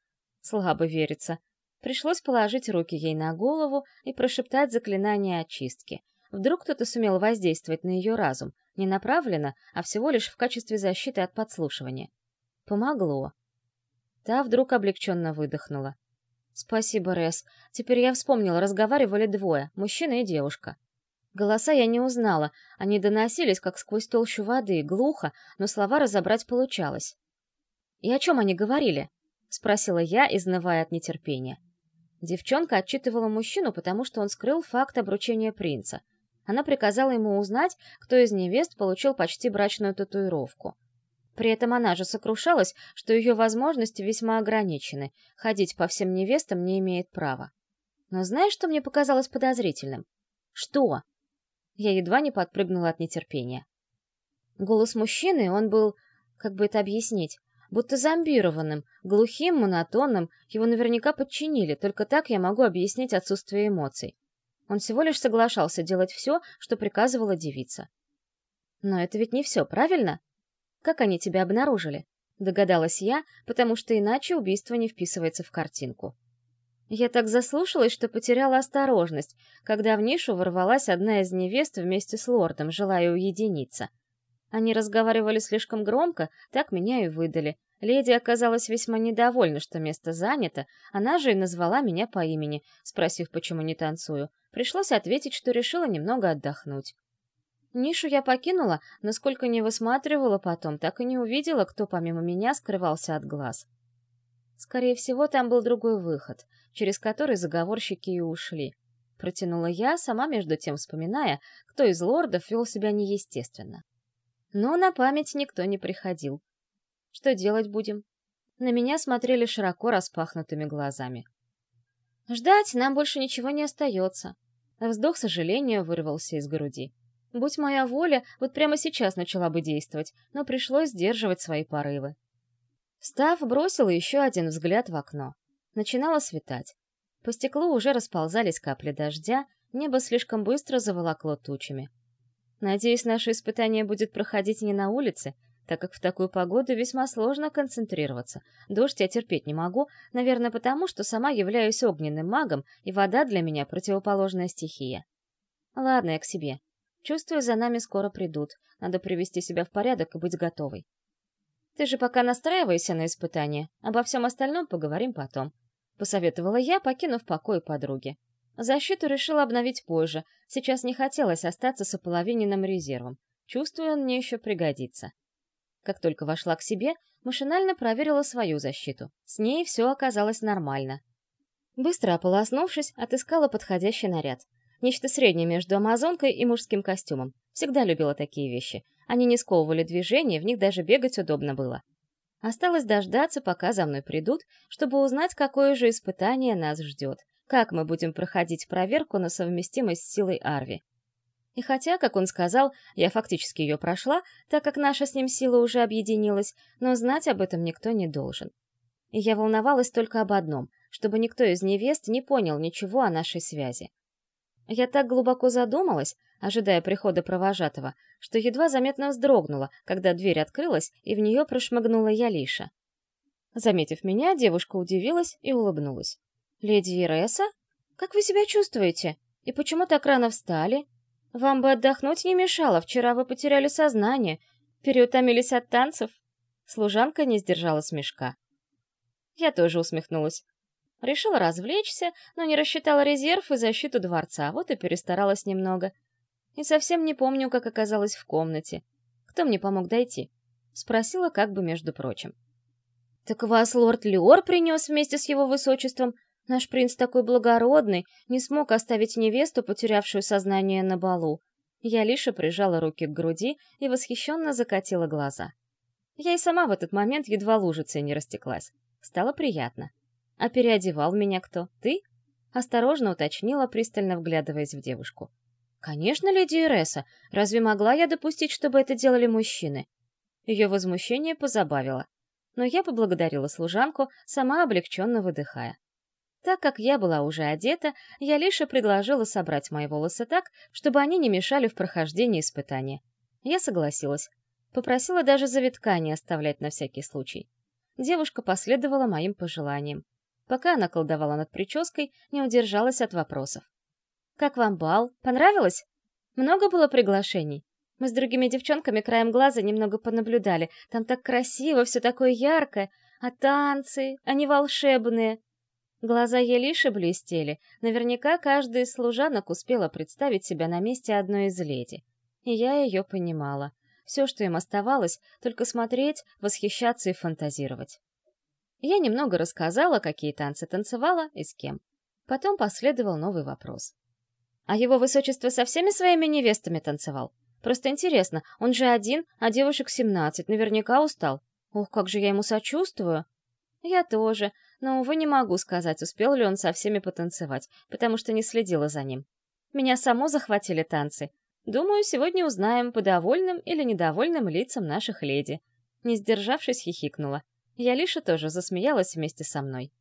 Слабо верится. Пришлось положить руки ей на голову и прошептать заклинание очистки — Вдруг кто-то сумел воздействовать на ее разум, не направленно, а всего лишь в качестве защиты от подслушивания. Помогло. Та вдруг облегченно выдохнула. «Спасибо, Рес. Теперь я вспомнила, разговаривали двое, мужчина и девушка. Голоса я не узнала, они доносились, как сквозь толщу воды, глухо, но слова разобрать получалось. «И о чем они говорили?» — спросила я, изнывая от нетерпения. Девчонка отчитывала мужчину, потому что он скрыл факт обручения принца — она приказала ему узнать, кто из невест получил почти брачную татуировку. При этом она же сокрушалась, что ее возможности весьма ограничены, ходить по всем невестам не имеет права. Но знаешь, что мне показалось подозрительным? Что? Я едва не подпрыгнула от нетерпения. Голос мужчины, он был, как бы это объяснить, будто зомбированным, глухим, монотонным, его наверняка подчинили, только так я могу объяснить отсутствие эмоций. Он всего лишь соглашался делать все, что приказывала девица. Но это ведь не все, правильно? Как они тебя обнаружили? Догадалась я, потому что иначе убийство не вписывается в картинку. Я так заслушалась, что потеряла осторожность, когда в нишу ворвалась одна из невест вместе с лордом, желая уединиться. Они разговаривали слишком громко, так меня и выдали, Леди оказалась весьма недовольна, что место занято, она же и назвала меня по имени, спросив, почему не танцую. Пришлось ответить, что решила немного отдохнуть. Нишу я покинула, но сколько не высматривала потом, так и не увидела, кто помимо меня скрывался от глаз. Скорее всего, там был другой выход, через который заговорщики и ушли. Протянула я, сама между тем вспоминая, кто из лордов вел себя неестественно. Но на память никто не приходил. Что делать будем?» На меня смотрели широко распахнутыми глазами. «Ждать нам больше ничего не остается». Вздох сожаления вырвался из груди. Будь моя воля, вот прямо сейчас начала бы действовать, но пришлось сдерживать свои порывы. Став бросила еще один взгляд в окно. Начинало светать. По стеклу уже расползались капли дождя, небо слишком быстро заволокло тучами. Надеюсь, наше испытание будет проходить не на улице, так как в такую погоду весьма сложно концентрироваться. Дождь я терпеть не могу, наверное, потому что сама являюсь огненным магом, и вода для меня противоположная стихия. Ладно, я к себе. Чувствую, за нами скоро придут. Надо привести себя в порядок и быть готовой. Ты же пока настраивайся на испытание, обо всем остальном поговорим потом. Посоветовала я, покинув покой подруги. Защиту решила обновить позже, сейчас не хотелось остаться с ополовиненным резервом. Чувствую, он мне еще пригодится. Как только вошла к себе, машинально проверила свою защиту. С ней все оказалось нормально. Быстро ополоснувшись, отыскала подходящий наряд. Нечто среднее между амазонкой и мужским костюмом. Всегда любила такие вещи. Они не сковывали движения, в них даже бегать удобно было. Осталось дождаться, пока за мной придут, чтобы узнать, какое же испытание нас ждет, как мы будем проходить проверку на совместимость с силой Арви. И хотя, как он сказал, я фактически ее прошла, так как наша с ним сила уже объединилась, но знать об этом никто не должен. И я волновалась только об одном, чтобы никто из невест не понял ничего о нашей связи. Я так глубоко задумалась, ожидая прихода провожатого, что едва заметно вздрогнула, когда дверь открылась, и в нее прошмыгнула Ялиша. Заметив меня, девушка удивилась и улыбнулась. «Леди Иреса? Как вы себя чувствуете? И почему так рано встали? Вам бы отдохнуть не мешало, вчера вы потеряли сознание, переутомились от танцев?» Служанка не сдержала смешка. Я тоже усмехнулась. Решила развлечься, но не рассчитала резерв и защиту дворца, вот и перестаралась немного. И совсем не помню, как оказалась в комнате. Кто мне помог дойти? Спросила как бы между прочим. «Так вас лорд Леор принес вместе с его высочеством? Наш принц такой благородный, не смог оставить невесту, потерявшую сознание на балу». Я лишь прижала руки к груди и восхищенно закатила глаза. Я и сама в этот момент едва лужицей не растеклась. Стало приятно. «А переодевал меня кто? Ты?» Осторожно уточнила, пристально вглядываясь в девушку. «Конечно, леди Иреса. Разве могла я допустить, чтобы это делали мужчины?» Ее возмущение позабавило. Но я поблагодарила служанку, сама облегченно выдыхая. Так как я была уже одета, я лишь предложила собрать мои волосы так, чтобы они не мешали в прохождении испытания. Я согласилась. Попросила даже завитка не оставлять на всякий случай. Девушка последовала моим пожеланиям. Пока она колдовала над прической, не удержалась от вопросов. «Как вам бал? Понравилось? Много было приглашений? Мы с другими девчонками краем глаза немного понаблюдали. Там так красиво, все такое яркое. А танцы, они волшебные!» Глаза Елиши блестели. Наверняка каждая из служанок успела представить себя на месте одной из леди. И я ее понимала. Все, что им оставалось, только смотреть, восхищаться и фантазировать. Я немного рассказала, какие танцы танцевала и с кем. Потом последовал новый вопрос. А его высочество со всеми своими невестами танцевал? Просто интересно, он же один, а девушек семнадцать, наверняка устал. Ох, как же я ему сочувствую. Я тоже, но, увы, не могу сказать, успел ли он со всеми потанцевать, потому что не следила за ним. Меня само захватили танцы. Думаю, сегодня узнаем по довольным или недовольным лицам наших леди. Не сдержавшись, хихикнула. Ялиша тоже засмеялась вместе со мной.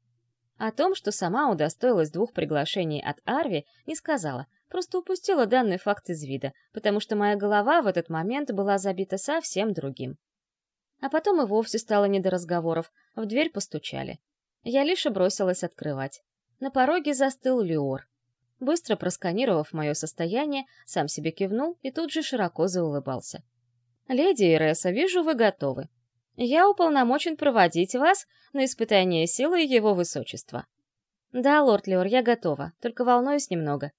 О том, что сама удостоилась двух приглашений от Арви, не сказала, просто упустила данный факт из вида, потому что моя голова в этот момент была забита совсем другим. А потом и вовсе стало не до разговоров, в дверь постучали. Я лишь бросилась открывать. На пороге застыл Леор. Быстро просканировав мое состояние, сам себе кивнул и тут же широко заулыбался. «Леди Иреса, вижу, вы готовы. Я уполномочен проводить вас на испытание силы его высочества. Да, лорд Леор, я готова, только волнуюсь немного.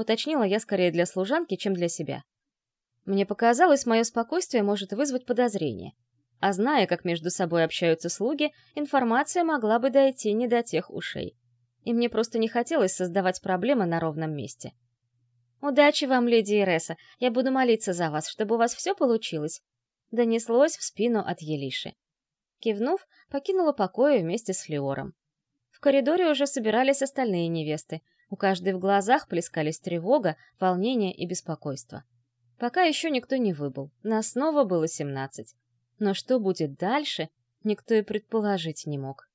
Уточнила я скорее для служанки, чем для себя. Мне показалось, мое спокойствие может вызвать подозрение. А зная, как между собой общаются слуги, информация могла бы дойти не до тех ушей. И мне просто не хотелось создавать проблемы на ровном месте. «Удачи вам, леди Иреса. Я буду молиться за вас, чтобы у вас все получилось донеслось в спину от Елиши. Кивнув, покинула покои вместе с Леором. В коридоре уже собирались остальные невесты. У каждой в глазах плескались тревога, волнение и беспокойство. Пока еще никто не выбыл, нас снова было семнадцать. Но что будет дальше, никто и предположить не мог.